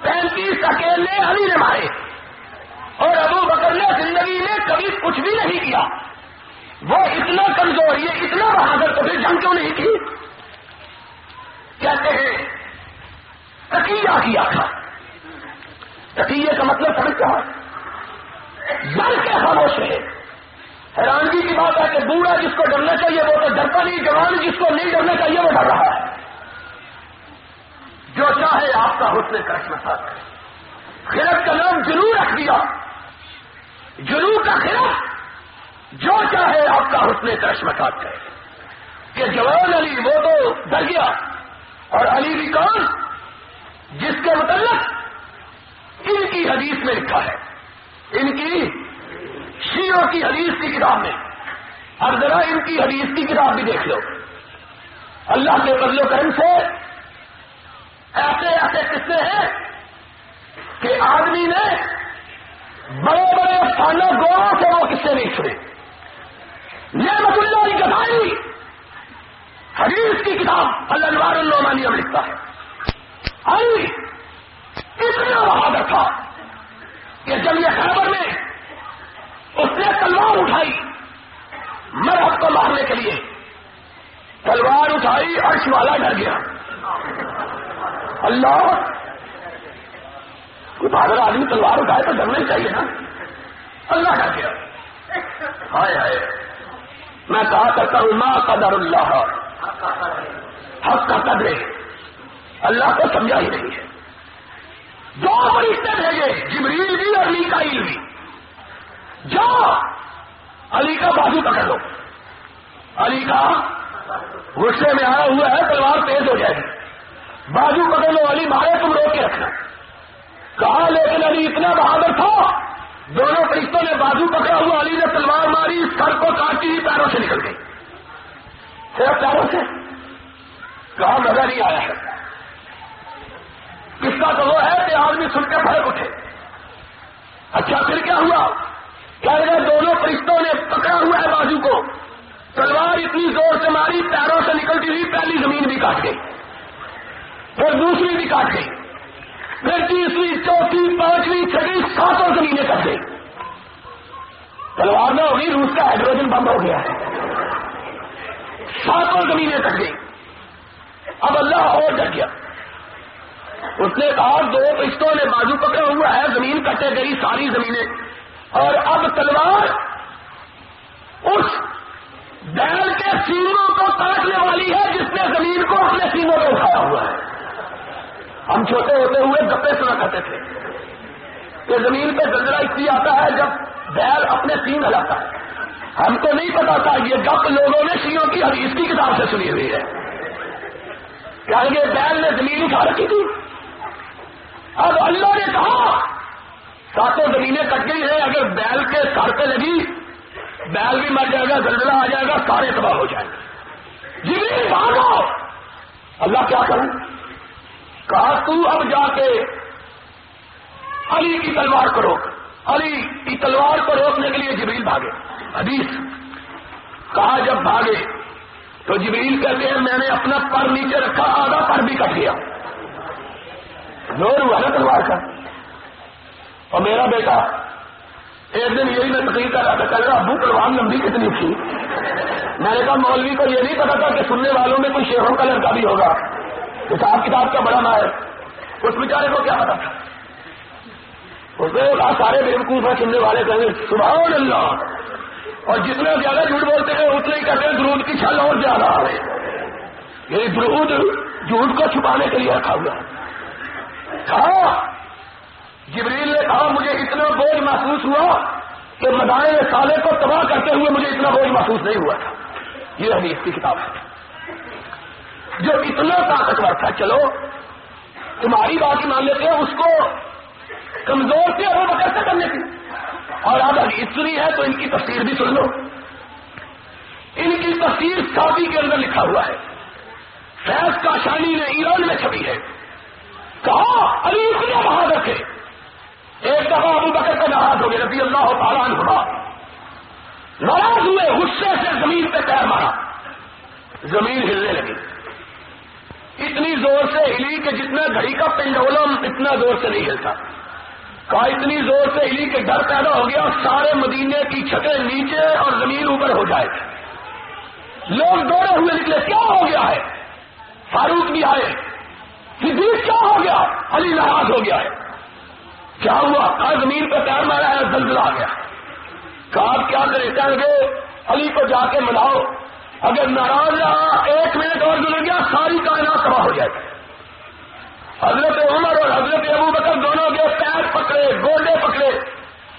پینتیس اکیلے علی نے مارے اور ابو بکر نے زندگی میں کبھی کچھ بھی نہیں کیا۔ وہ اتنا کمزور، یہ اتنا بہادر تو پھر جنگ کیوں نہیں کی؟ کہتے ہیں تکیہ کیا تھا تکیے کا مطلب سمجھتا بل کے خاموش ہے حیرانگی کی بات ہے کہ بوڑھا جس کو ڈرنا چاہیے وہ تو ڈرتا نہیں، جوان جس کو نہیں ڈرنا چاہیے وہ ڈر رہا ہے۔ جو چاہے آپ کا حسن کرشم تھا۔ خرد کا نام ضرور رکھ دیا۔ جنو کا خلاف جو چاہے آپ کا حسن کرشم کرے کہ جوان علی وہ تو ڈر گیا۔ اور علی بھی کون؟ جس کے متعلق ان کی حدیث میں لکھا ہے۔ ان کی شیعوں کی حدیث کی کتاب میں۔ اور ذرا ان کی حدیث کی کتاب بھی دیکھ لو۔ اللہ کے بدل و کرم سے ایسے ایسے قصے ہیں کہ آدمی نے بڑے بڑے افسانہ گوڑوں سے وہ قصے نہیں سنے۔ نعمت اللہ کی گدائی حدیث کی کتاب اللہ النعمانی میں لکھتا ہے۔ ہاں جی، علی اتنا بہادر تھا۔ کہ جب یہ خبر میں اس نے تلوار اٹھائی مرحب کو مارنے کے لیے۔ تلوار اٹھائی، عرش والا ڈر گیا۔ اللہ، کوئی بہادر آدمی تلوار اٹھائے تو ڈرنا ہی چاہیے نا۔ اللہ ڈر گیا۔ ہائے ہائے۔ میں کہا کرتا ہوں ماں قدر اللہ حق کا قدرے اللہ کو سمجھا ہی نہیں ہے۔ دو فرشتے بھیجے، جبریل بھی اور میکائیل بھی۔ جو علی کا بازو پکڑ لو۔ علی کا غصے میں آیا ہوا ہے، تلوار تیز ہو جائے گی۔ بازو پکڑ لو، علی مارے، تم روک کے رکھنا۔ کہا، لیکن علی اتنا بہادر تھا، دونوں فرشتوں نے بازو پکڑا ہوا، علی نے تلوار ماری سر کو کاٹی ہی پیروں سے نکل گئی۔ صرف پیروں سے؟ کہا، مزہ نہیں آیا۔ ہے اس کا تو وہ ہے کہ آدمی سن کے پھڑک اٹھے۔ اچھا پھر کیا ہوا؟ کیا لگا دونوں فرشتوں نے پکڑا ہوا ہے بازو کو۔ تلوار اتنی زور سے ماری، پیروں سے نکلتی ہوئی پہلی زمین بھی کاٹ گئی۔ پھر دوسری بھی کاٹ گئی۔ پھر تیسری، چوتھی، پانچویں، چھٹی، ساتوں زمینیں کٹ گئی۔ تلوار میں ہوگی، روس کا ہائیڈروجن بند ہو گیا۔ ساتوں زمینیں کٹ گئی۔ اب اللہ اور ڈر گیا۔ اس نے کہا، دو رشتوں نے بازو پکڑا ہوا ہے، زمین کٹے گئی، ساری زمینیں۔ اور اب تلوار اس بیل کے سینگوں کو کاٹنے والی ہے، جس نے زمین کو اپنے سینگوں پہ اٹھایا ہوا ہے۔ ہم چھوٹے ہوتے ہوئے گپے سنا کرتے تھے کہ زمین پہ زلزلہ اس لیے آتا ہے جب بیل اپنے سینگ ہلاتا ہے۔ ہم کو نہیں پتا تھا، یہ گپ لوگوں نے سیوں کی حدیث کی کتاب سے سنی ہوئی ہے۔ کیا یہ بیل نے زمین اٹھا رکھی تھی؟ اب اللہ نے کہا، ساتوں زمینیں کٹ گئی ہیں، اگر بیل کے سر پہ لگی، بیل بھی مر جائے گا، زلزلہ آ جائے گا، سارے تباہ ہو جائیں گے۔ جی بھاگو۔ اللہ کیا کروں کہا، تو اب جا کے علی کی تلوار کو روک۔ علی کی تلوار کو روکنے کے لیے جبریل بھاگے۔ حدیث، کہا، جب بھاگے، تو جبریل کہتے ہیں، میں نے اپنا پر نیچے رکھا، آدھا پر بھی کٹ گیا۔ زور ہوا نا تلوار کا۔ اور میرا بیٹا، ایک دن یہی میں تقریر کر رہا تھا، کہہ رہا ابو تلوار لمبی کتنی تھی۔ میں نے کہا، مولوی کو یہ نہیں پتا تھا کہ سننے والوں میں کوئی شیروں کا لڑکا بھی ہوگا۔ حساب کتاب کا بڑا نہ ہے۔ اس بیچارے کو کیا پتا تھا؟ سارے بیوقوف ہیں، سننے والے کہیں سبحان اللہ۔ اور جتنا زیادہ جھوٹ بولتے ہیں اتنے ہی کہتے ہیں، درود کی چھل اور زیادہ آ رہے یہ یعنی درود، جھوٹ کو چھپانے کے لیے رکھا ہوا ہے۔ کہا جبریل نے کہا، مجھے اتنا بوجھ محسوس ہوا کہ مدائن سالے کو تباہ کرتے ہوئے مجھے اتنا بوجھ محسوس نہیں ہوا تھا۔ یہ حدیث کی کتاب ہے۔ جو اتنا طاقتور تھا، چلو، تمہاری بات مان لیتے ہیں اس کو کمزور تھے وہ بکر سے کرنے کی اور اب حدیث سنی ہے تو ان کی تفسیر بھی سن لو۔ ان کی تفسیر سعودی کے اندر لکھا ہوا ہے۔ فیض کا شانی نے ایران میں چھپی ہے۔ کہا، علی اتنے بہادر تھے ایک دفعہ ابو بکر کا ناراض ہو گیا رضی اللہ تعالیٰ عنہ ناراض ہوئے، غصے سے زمین پہ پیر مارا۔ زمین ہلنے لگی۔ اتنی زور سے ہلی کہ جتنا گھڑی کا پنڈولم اتنا زور سے نہیں ہلتا۔ کہا، اتنی زور سے ہلی کہ ڈر پیدا ہو گیا، سارے مدینے کی چھتیں نیچے اور زمین اوپر ہو جائے۔ لوگ دوڑے ہوئے نکلے، کیا ہو گیا ہے؟ فاروق بھی آئے۔ صدیق کیا ہو گیا؟ علی لحاظ ہو گیا ہے۔ کیا ہوا؟ کہا زمین پہ پیر مارا ہے؟ زلزلہ آ گیا۔ کہا، کیا کرے؟ کہیں گے علی کو جا کے ملاؤ۔ اگر ناراض رہا، ایک منٹ اور گزر گیا، ساری کائنات تباہ ہو جائے گی۔ حضرت عمر اور حضرت ابو بکر دونوں کے پیر پکڑے، گوڈے پکڑے۔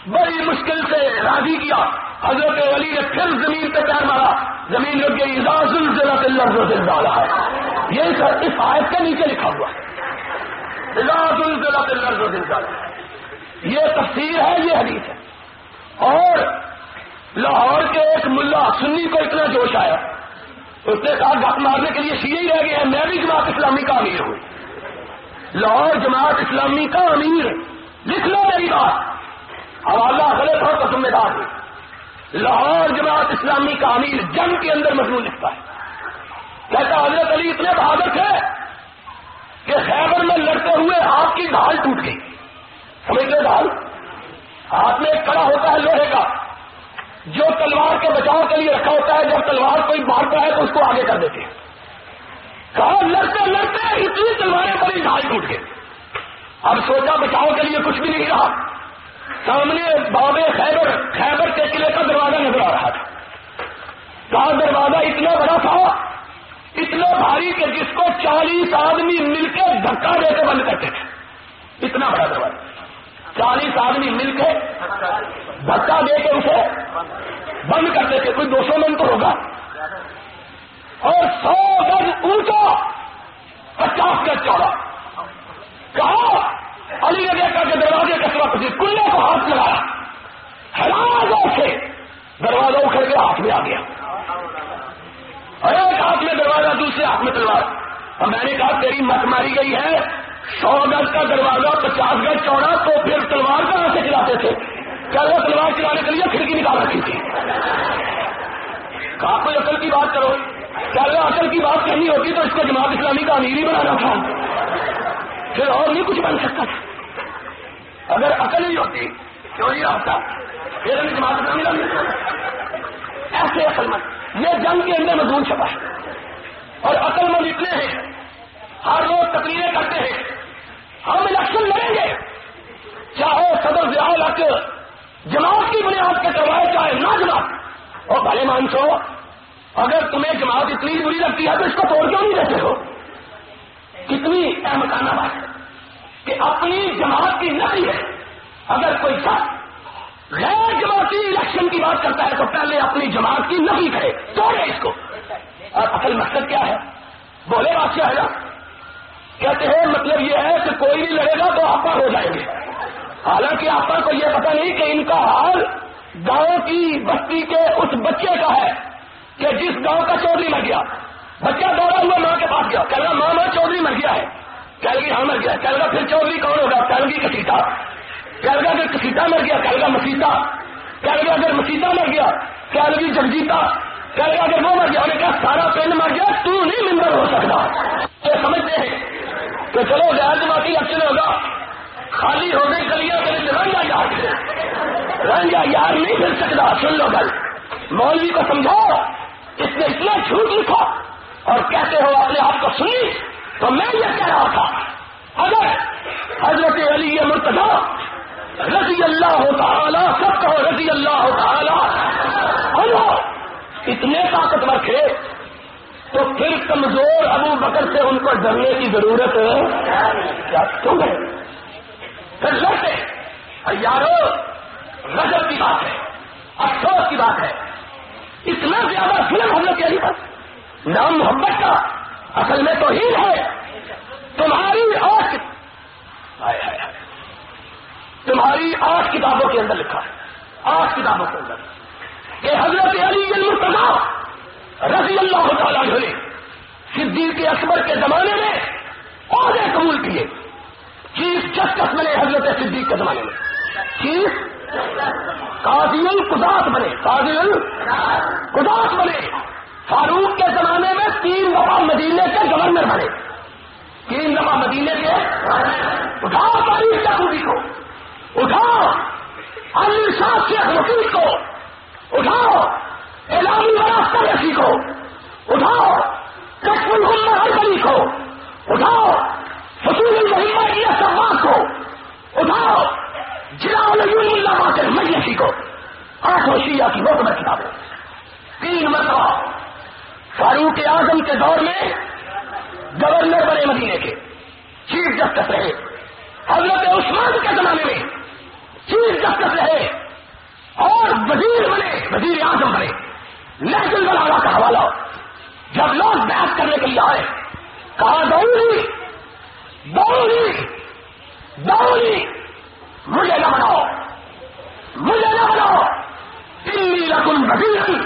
بڑی مشکل سے راضی کیا۔ حضرت علی نے پھر زمین پہ پیر مارا۔ زمین لگ گئی اجاز الزلہ سے ڈالا ہے یہ سر اس آیت کے نیچے لکھا ہوا ہے۔ اجاز الزلہ سے ڈالا یہ تفسیر ہے، یہ حدیث ہے۔ اور لاہور کے ایک ملا سنی کو اتنا جوش آیا۔ اس نے کہا گپ مارنے کے لیے شیعہ ہی رہ گئے ہیں۔ میں بھی جماعت اسلامی کا امیر ہوں۔ لاہور جماعت اسلامی کا امیر لکھ لو میری بات۔ حوالہ غلط ہو تو ذمہ دار ہے۔ لاہور جماعت اسلامی کا امیر جنگ کے اندر مضمون لکھتا ہے۔ کہتا حضرت علی اتنے بہادر تھے کہ خیبر میں لڑتے ہوئے ہاتھ کی ڈھال ٹوٹ گئی۔ سمجھتے ڈھال؟ ہاتھ میں ایک کڑا ہوتا ہے لوہے کا، جو تلوار کے بچاؤ کے لیے رکھا ہوتا ہے۔ جب تلوار کوئی مارتا ہے تو اس کو آگے کر دیتے ہیں۔ کہا، لڑتے لڑتے، اتنی تلواریں بڑی ڈھال ٹوٹ گئے اب سوچا بچاؤ کے لیے کچھ بھی نہیں رہا۔ سامنے بابے خیبر خیبر کے قلعے کا دروازہ نظر آ رہا تھا۔ کہا دروازہ؟ اتنا بڑا تھا۔ اتنا بھاری کہ جس کو چالیس آدمی مل کے دھکا دے کے بند کرتے تھے۔ اتنا بڑا دروازہ۔ چالیس آدمی مل کے دھکا دے کے اسے بند کرتے تھے۔ کوئی دو سو من تو ہوگا اور سو گز اونچا، پچاس گز چوڑا۔ کہا علی نے دیکھا کہ دروازے کا سوا کسی جی کلے کو ہاتھ لگایا۔ ہزاروں سے دروازہ اکھڑ کے ہاتھ میں آ گیا۔ ایک ہاتھ میں دروازہ، دوسرے ہاتھ میں تلوار۔ اور میں نے کہا، تیری مت ماری گئی ہے۔ سو گز کا دروازہ، پچاس گز چوڑا، تو پھر تلوار کہاں سے چلاتے تھے؟ کیا وہ تلوار چلانے کے لیے کھڑکی نکال رکھی تھی؟ کہا، کوئی اصل کی بات کرو۔ کیا اگر عقل کی بات کرنی ہوتی تو اس کو جماعت اسلامی کا امیر ہی بنانا تھا؟ پھر اور نہیں کچھ بن سکتا تھا۔ اگر عقل نہیں ہوتی، کیوں نہیں آتا پھر ہمیں جماعت اسلامی کا ایسے عقل مند۔ یہ جنگ کے اندر مضمون چھپا ہے۔ اور عقل مند اتنے ہیں۔ ہر روز تقریریں کرتے ہیں۔ ہم الیکشن لڑیں گے۔ چاہے صدر ضیاء کے جماعت کی بنیاد پہ کروائے چاہے نہ جماعت۔ اور بھلے مان سو اگر تمہیں جماعت اتنی بری لگتی ہے تو اس کو توڑ کیوں نہیں دیتے ہو؟ کتنی احمدانہ بات ہے کہ اپنی جماعت کی نقل ہے۔ اگر کوئی شخص غیر جماعتی الیکشن کی بات کرتا ہے تو پہلے اپنی جماعت کی نقل کرے توڑے اس کو۔ اور اصل مقصد کیا ہے؟ بولے بادشاہ ہے؟ نا کہتے ہیں مطلب یہ ہے کہ کوئی نہیں لڑے گا تو آپ ہو جائیں گے۔ حالانکہ آپ کو یہ پتا نہیں کہ ان کا حال گاؤں کی بستی کے اس بچے کا ہے کہ جس گاؤں کا چودھری مر گیا۔ بچہ دوڑا ہوا ماں کے پاس گیا۔ کہ ماں ماں، چودھری مر گیا ہے۔ کہہ کہلگی ہاں مر گیا کہلگا پھر چودھری کون ہوگا؟ کہلگی کسیتا کہلگا اگر کسیتا مر گیا کہہ کہلگا مسیتا۔ کہہ کہلگا اگر مسیتا مر گیا کہہ کہلگی جگجیتا۔ کہہ کہلگا اگر وہ مر گیا انہیں کہا، سارا پین مر گیا، تو نہیں ممبر ہو سکتا۔ یہ سمجھتے ہیں کہ چلو غیر جماعتی اچھے ہوگا، خالی ہو گئی گلیاں میرے رنگا یار رنگا یار نہیں مل سکتا، سن لو گل۔ مولوی کو سمجھاؤ، اس نے اتنا جھوٹ لکھا۔ اور کہتے ہو اپنے آپ کو سنی؟ تو میں یہ کہہ رہا تھا۔ اگر حضرت علی مرتبہ رضی اللہ تعالی سب کہو رضی اللہ تعالی اتنے طاقتور تھے، تو پھر کمزور ابو بکر سے ان کو ڈرنے کی ضرورت کیا کیوں ہے؟ پھر لڑتے یارو رجب کی بات ہے، افسوس کی بات ہے۔ اتنا زیادہ فلم حضرت علی پر۔ نام محبت کا اصل میں تو ہی ہے۔ تمہاری آٹھ تمہاری آٹھ کتابوں کے اندر لکھا ہے۔ آٹھ کتابوں کے اندر۔ کہ حضرت علی المرتضا رضی اللہ تعالیٰ نے صدیق کے اکبر کے زمانے میں عہدے قبول کیے۔ چیف جسٹس بنے حضرت صدیق کے زمانے میں۔ چیف قاضی القداس بنے، قاضی القداس بنے۔ فاروق کے زمانے میں تین دفعہ مدینے کے گورنر بنے۔ تین دفعہ مدینے کے اٹھاؤ تاریخ کا خوبی کو۔ اٹھاؤ۔ علی شاہ شیخ وکیل کو۔ اٹھاؤ۔ اعلامی وراثت رسی کو۔ اٹھاؤ۔ کشم الحمد حربلی کو۔ اٹھاؤ۔ فصول المحمد یہ سب کو۔ اٹھاؤ۔ اللہ باطل مجلسی کو۔ آٹھوں شیعہ کی بہت بڑی کتاب ہے تین مرتبہ فاروق اعظم کے دور میں گورنر بنے مدینے کے، چیف جسٹس رہے۔ حضرت عثمان کے زمانے میں چیف جسٹس رہے اور وزیر بنے، وزیر اعظم بنے۔ نیشنل بلاوا کا حوالہ۔ جب لوگ بحث کرنے کے لیے آئے، کہا دوڑی دوڑی دوڑی مجھے نہ بناؤ، مجھے نہ بناؤ، انی رقم بزیر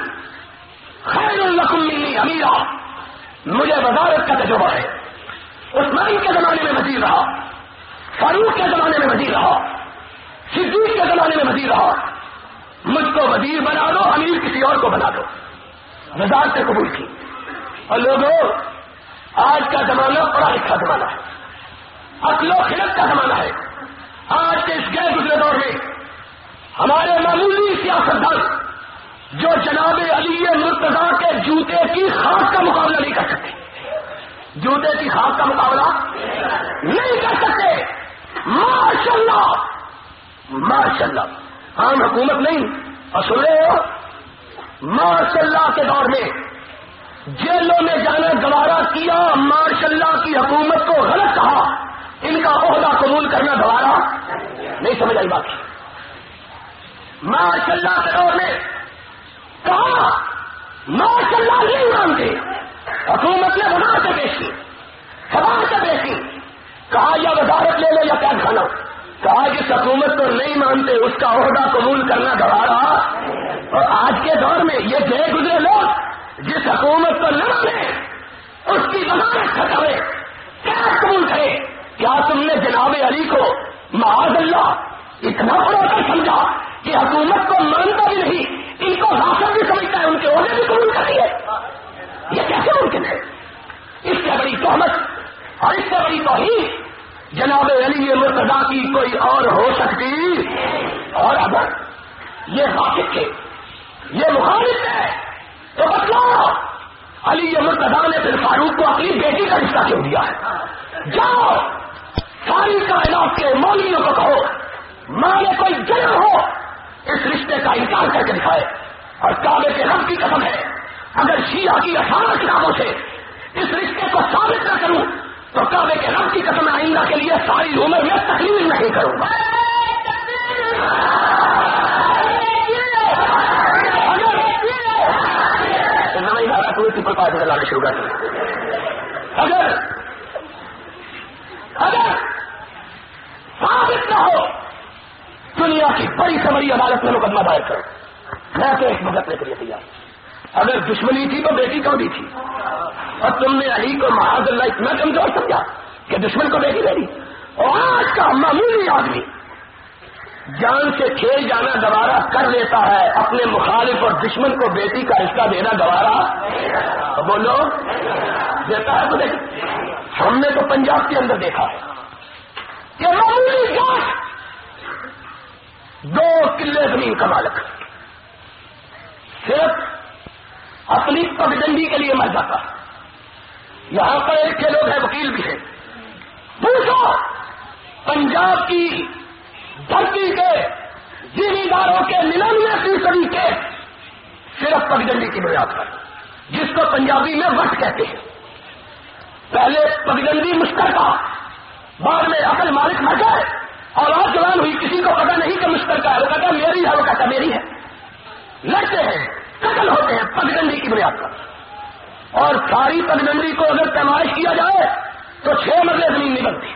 خیر الرقم ملی امیرا۔ مجھے وزارت کا تجربہ ہے۔ عثمان کے زمانے میں وزیر رہا۔ فاروق کے زمانے میں وزیر رہا۔ صدیق کے زمانے میں وزیر رہا۔ مجھ کو وزیر بنا دو، امیر کسی اور کو بنا دو۔ وزارت سے قبول کی۔ اور لوگوں، آج کا زمانہ پڑھا لکھا زمانہ ہے۔ اصل و خرت کا زمانہ ہے۔ آج کے اس گئے گزرے دور میں ہمارے معمولی سیاستدان جو جناب علی مرتضا کے جوتے کی خاک کا مقابلہ نہیں کر سکتے۔ جوتے کی خاک کا مقابلہ نہیں کر سکتے۔ ماشاء اللہ ماشاء اللہ عام حکومت نہیں۔ اور سن رہے ہو؟ ماشاء اللہ کے دور میں جیلوں میں جانا گوارا کیا ماشاء اللہ کی حکومت کو غلط کہا۔ ان کا عہدہ قبول کرنا دوبارہ نہیں سمجھ آئی بات۔ ماشاء اللہ کے دور میں ماشاء اللہ نہیں مانتے۔ حکومت نے بنا کے پیش کی۔ سے پیش کہا، یا وزارت لے لو یا قید کھانا۔ کہا، جس حکومت کو نہیں مانتے، اس کا عہدہ قبول کرنا دوبارہ اور آج کے دور میں یہ گئے گزرے لوگ جس حکومت کو نہ مانے، اس کی وزارت ختم کیا قبول کرے۔ کیا تم نے جناب علی کو معاذ اللہ اتنا بڑا کر سمجھا کہ حکومت کو مانتا بھی نہیں، ان کو حاصل بھی سمجھتا ہے ان کے عہدے بھی قبول کر لیے یہ کیسے ممکن ہے؟ اس سے بڑی تحمت اور اس سے بڑی توحید جناب علی مرتضی کی کوئی اور ہو سکتی۔ اور اگر یہ واقف ہے، یہ مخالف ہے، تو بتلاؤ۔ علی مرتضی نے پھر فاروق کو اپنی بیٹی کا رشتہ کیوں دیا ہے؟ جاؤ، ساری کائنات کے مولویوں کو کہو ماں نے کوئی جرم ہو، اس رشتے کا انکار کر کے دکھائے۔ اور کابے کے رب کی قسم ہے۔ اگر شیعہ کی اٹھارہ کتابوں سے اس رشتے کو ثابت نہ کروں تو کعبے کے رب کی قسم آئندہ کے لیے ساری عمر میں تکلیف نہیں کروں گا۔ لانا شروع کر اگر اگر ثابت نہ ہو دنیا کی بڑی سے بڑی عدالت میں مقدمہ دائر کرو میں تو ایک مدد کے لیے تیار اگر دشمنی تھی تو بیٹی کیوں دی تھی؟ اور تم نے علی کو محاذ اللہ اتنا کمزور سمجھا کہ دشمن کو بیٹی دے دی۔ اور آج کا معمولی آدمی جان سے کھیل جانا گوارا کر لیتا ہے، اپنے مخالف اور دشمن کو بیٹی کا رشتہ دینا گوارا۔ بولو، دیتا ہے تو دیکھ۔ ہم نے تو پنجاب کے اندر دیکھا ہے۔ کہ معمولی جان دو قلعے زمین کا مالک۔ صرف اپنی پگڈنڈی کے لیے مر جاتا یہاں پر ایک کے لوگ ہیں وکیل بھی ہیں پوچھو، پنجاب کی دھرتی کے زمینداروں کے ننانوے فیصدی کے صرف پگڈنڈی کی بنیاد پر، جس کو پنجابی میں وٹ کہتے ہیں۔ پہلے پگڈنڈی مشترکہ، بعد میں اصل مالک مر گئے اور آج جوان ہوئی کسی کو پتا نہیں کہ مشترکہ ہے۔ وہ کہتا میری ہے، وہ کہتا میری ہے۔ لڑتے ہیں، قتل ہوتے ہیں، پگڈنڈی کی بنیاد پر۔ اور ساری پگڈنڈی کو اگر پیمائش کیا جائے، تو چھ مرلے زمین نہیں بنتی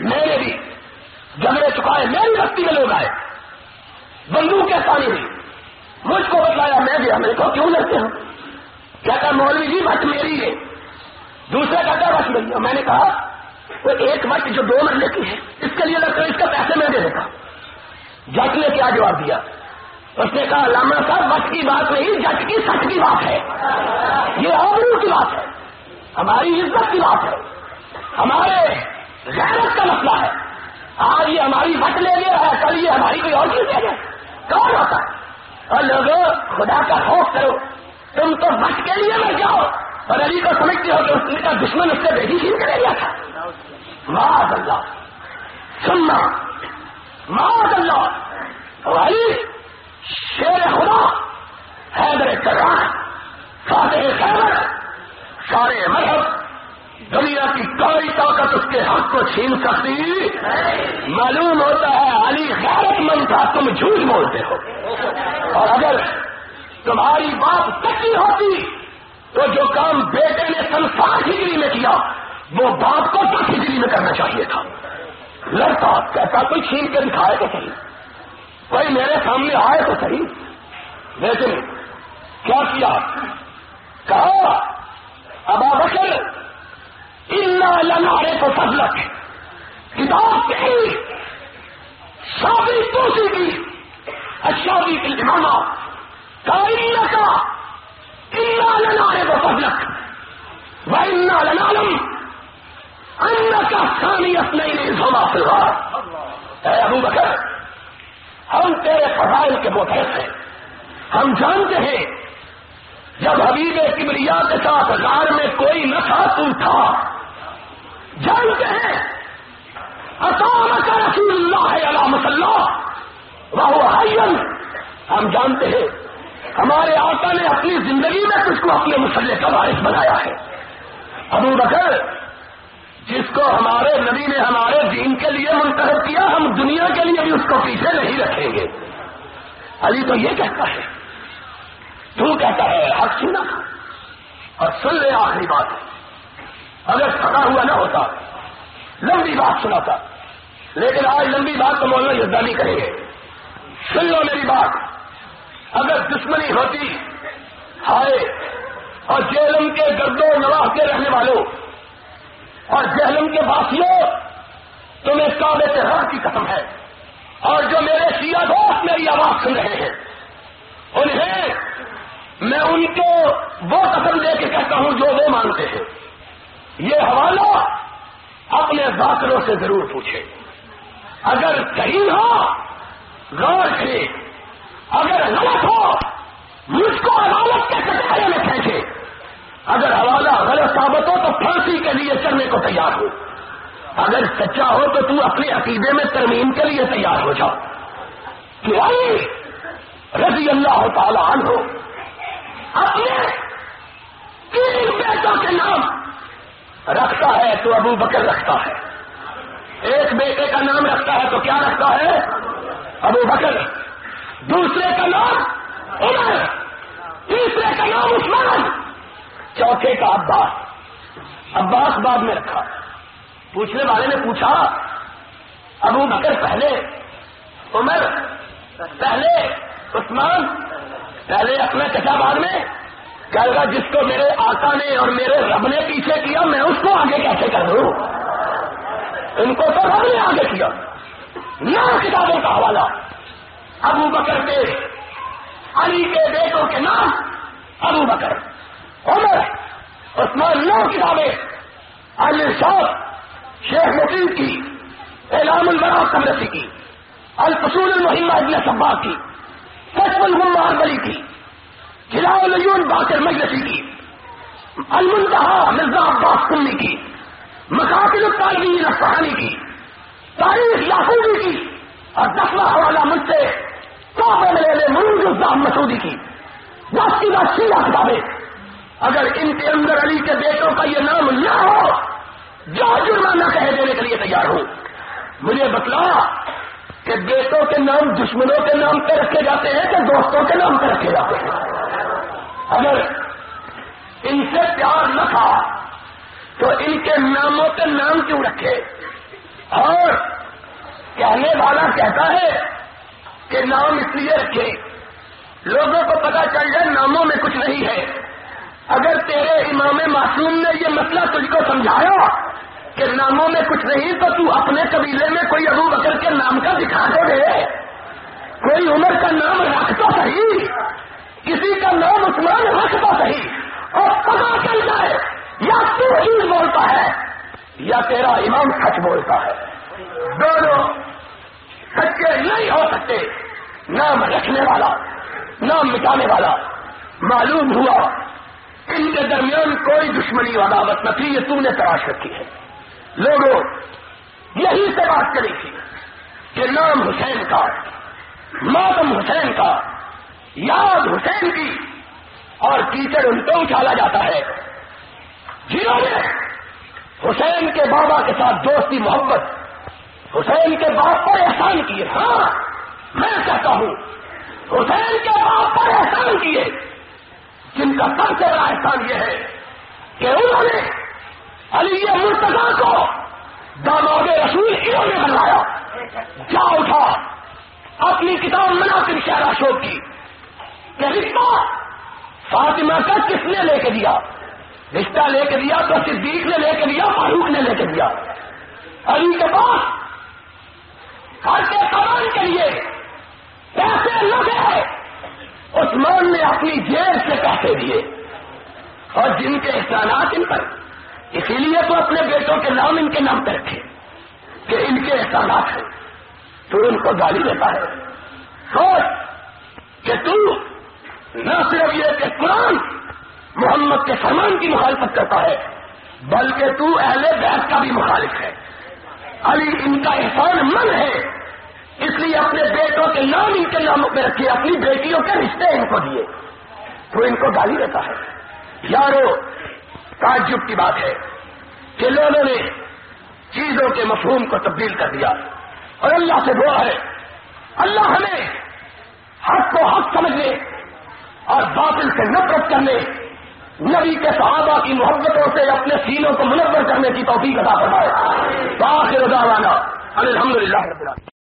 میرے بھی جھگڑے چکائے، میری بستی میں لوگ آئے۔ بندوق کے پانی ہوئی؟ مجھ کو بتلایا، میں گیا میرے کو کیوں لڑتے ہوں کہتا مولوی جی بٹ میری ہے۔ دوسرا کہتا بس میری میں نے کہا وہ ایک وقت جو دو مرلے کی ہے، اس کے لیے لگتا ہے اس کا پیسے میں دے دیتا۔ جج نے کیا جواب دیا؟ اس نے کہا علامہ صاحب وقت کی بات نہیں جج کی سچ کی بات ہے۔ یہ آبرو کی بات ہے۔ ہماری عزت کی بات ہے۔ ہمارے غیرت کا مسئلہ ہے۔ آج یہ ہماری وٹ لے گیا ہے کل یہ ہماری کوئی اور چیز لے گیا کون ہوتا ہے؟ اور لوگوں خدا کا خوف کرو۔ تم تو وٹ کے لیے مر جاؤ۔ اور علی کو سمجھتے ہو کہ اس کا دشمن اس سے بیٹی چیز لے گیا تھا؟ معاذ اللہ۔ سننا معاذ اللہ۔ اور علی شیر خدا، حیدر کران فاتح خیبر، سارے مذہب، دنیا کی کوئی طاقت اس کے حق کو چھین سکتی، معلوم ہوتا ہے علی غیرت مند تھا، تم جھوٹ بولتے ہو۔ اور اگر تمہاری بات سچی ہوتی، تو جو کام بیٹے نے سن ساٹھ ہجری میں کیا، وہ باپ کو دس ہجری میں کرنا چاہیے تھا۔ لڑتا کہتا کوئی چھین کے دکھائے تو صحیح کوئی میرے سامنے آئے تو صحیح، لیکن کیا کیا؟ کہا، ابا بکر لنارے کو فضلک۔ کتاب کہیں شادی توسی کی اچھا اشادی کی لمانا کائن کا انا لنارے کو فضلک۔ و انا لنالم ان کا ثانیت نہیں سونا فلحال اے ابو بکر ہم تیرے فضائل کے بوتھے ہیں۔ ہم جانتے ہیں، جب حبیب کبریا کے ساتھ غار میں کوئی نہ تھا تو تھا۔ جانتے ہیں کا رسول اللہ علیہ مسلح وہ ہم جانتے ہیں، ہمارے آقا نے اپنی زندگی میں کچھ کو اپنے مسلح کا وارث بنایا ہے۔ ابو بکر جس کو ہمارے نبی نے ہمارے دین کے لیے منتخب کیا، ہم دنیا کے لیے بھی اس کو پیچھے نہیں رکھیں گے۔ علی تو یہ کہتا ہے، تو کہتا ہے، حق سنا اور سن لے، آخری بات۔ اگر تھکا ہوا نہ ہوتا، لمبی بات سناتا۔ لیکن آج لمبی بات تو مولانا یزدانی کریں گے۔ سن لو میری بات۔ اگر دشمنی ہوتی، ہائے، اور جیلم کے گردوں نواز کے رہنے والوں اور جہلم کے باسیوں تمہیں کابے کے رب کی قسم ہے۔ اور جو میرے سیاہ دوست میری آواز سن رہے ہیں، انہیں میں ان کو وہ قسم دے کے کہتا ہوں جو وہ مانتے ہیں۔ یہ حوالہ اپنے ذاکروں سے ضرور پوچھے اگر صحیح ہو، غور کرے اگر غلط ہو، مجھ کو عدالت کے کٹارے میں کھینچے اگر حوالہ غلط ثابت ہو تو پھانسی کے لیے چلنے کو تیار ہو۔ اگر سچا ہو تو تو اپنے عقیدے میں ترمیم کے لیے تیار ہو جاؤ۔ کہ رضی اللہ تعالی عنہ اپنے تین بیٹوں کے نام رکھتا ہے تو ابو بکر رکھتا ہے۔ ایک بیٹے کا نام رکھتا ہے تو کیا رکھتا ہے؟ ابو بکر۔ دوسرے کا نام عمر۔ تیسرے کا نام عثمان۔ چوتھے کا عباس۔ عباس بعد میں رکھا۔ پوچھنے والے نے پوچھا، ابو بکر پہلے، عمر پہلے، عثمان پہلے، اپنا چچا بعد میں۔ کہے گا جس کو میرے آقا نے اور میرے رب نے پیچھے کیا، میں اس کو آگے کیسے کر دوں؟ ان کو تو رب نے آگے کیا۔ نہ کتابوں کا حوالہ۔ ابو بکر کے علی کے بیٹوں کے نام ابو بکر۔ عثمان نو کتابیں علی صاحب شیخ مقیم کی اعلام المرا قمرسی کی، الفصول المحمہ ابن صبا کی سچ المار بلی کی العیون باقر مجلسی کی، المنتہا مرزا عباس کمی کی، مقاتل الطالبین افہانی کی، تاریخ یاقوبی کی، اور دسواں حوالہ مجھ سے تو منوج الزام مسعودی کی۔ دس کی بات سیدھا کتابیں۔ اگر ان کے اندر علی کے بیٹوں کا یہ نام نہ ہو، جو جرمانہ کہہ دینے کے لیے تیار ہوں۔ مجھے بتلا کہ بیٹوں کے نام، دشمنوں کے نام پہ رکھے جاتے ہیں کہ دوستوں کے نام پہ رکھے جاتے ہیں؟ اگر ان سے پیار نہ تھا، تو ان کے ناموں کے نام کیوں رکھے؟ اور کہنے والا کہتا ہے کہ نام اس لیے رکھے، لوگوں کو پتا چل جائے ناموں میں کچھ نہیں ہے۔ اگر تیرے امام معصوم نے یہ مسئلہ تجھ کو سمجھایا کہ ناموں میں کچھ نہیں تو تو اپنے قبیلے میں کوئی ابو بکر کے نام کا دکھا دو دے۔ کوئی عمر کا نام رکھ تو صحیح، کسی کا نام عثمان رکھتا صحیح۔ اور پتا چل جائے؟ یا تو چیز بولتا ہے، یا تیرا امام سچ بولتا ہے۔ دونوں سچے نہیں ہو سکتے۔ نام رکھنے والا، نام مٹانے والا، معلوم ہوا۔ ان کے درمیان کوئی دشمنی عداوت نہ تھی، یہ تم نے تلاش رکھی ہے۔ لوگوں، یہی سے بات کری تھی کہ نام حسین کا، ماتم حسین کا، یاد حسین کی اور کیچڑ ان کو اچھالا جاتا ہے۔ جنہوں نے حسین کے بابا کے ساتھ دوستی، محبت، حسین کے باپ پر احسان کیے۔ ہاں میں کہتا ہوں، حسین کے باپ پر احسان کیے۔ جن کا سب سے بڑا احسان یہ ہے کہ انہوں نے علی مرتضا کو داماد رسول انہوں نے بنوایا جا اٹھا۔ اپنی کتاب منا کر شہرا شوق کی کہ رشتہ فاطمہ کا کس نے لے کے دیا؟ رشتہ لے کے دیا، تو صدیق نے لے کے دیا، فاروق نے لے کے دیا۔ علی کے پاس گھر کے سامان کے لیے پیسے لگے۔ عثمان نے اپنی جیل سے پیسے دیے اور جن کے احسانات ان پر، اسی لیے تو اپنے بیٹوں کے نام ان کے نام پہ رکھے کہ ان کے احسانات ہیں۔ تو ان کو گالی دیتا ہے سوچ کہ تو نہ صرف یہ کہ قرآن محمد کے فرمان کی مخالفت کرتا ہے، بلکہ تو اہل بیت کا بھی مخالف ہے۔ علی، ان کا احسان من ہے۔ اس لیے اپنے بیٹوں کے نام ان کے ناموں پہ رکھے اپنی بیٹیوں کے رشتے ان کو دیے۔ تو ان کو گالی دیتا ہے۔ یارو، تعجب کی بات ہے کہ لوگوں نے چیزوں کے مفہوم کو تبدیل کر دیا اور اللہ سے دعا ہے۔ اللہ ہمیں حق کو حق سمجھنے اور باطل سے نفرت کرنے، نبی کے صحابہ کی محبتوں سے اپنے سینوں کو منور کرنے کی توفیق ادا فرمائے۔ باخر دعوانا الحمد للہ رب العالمین۔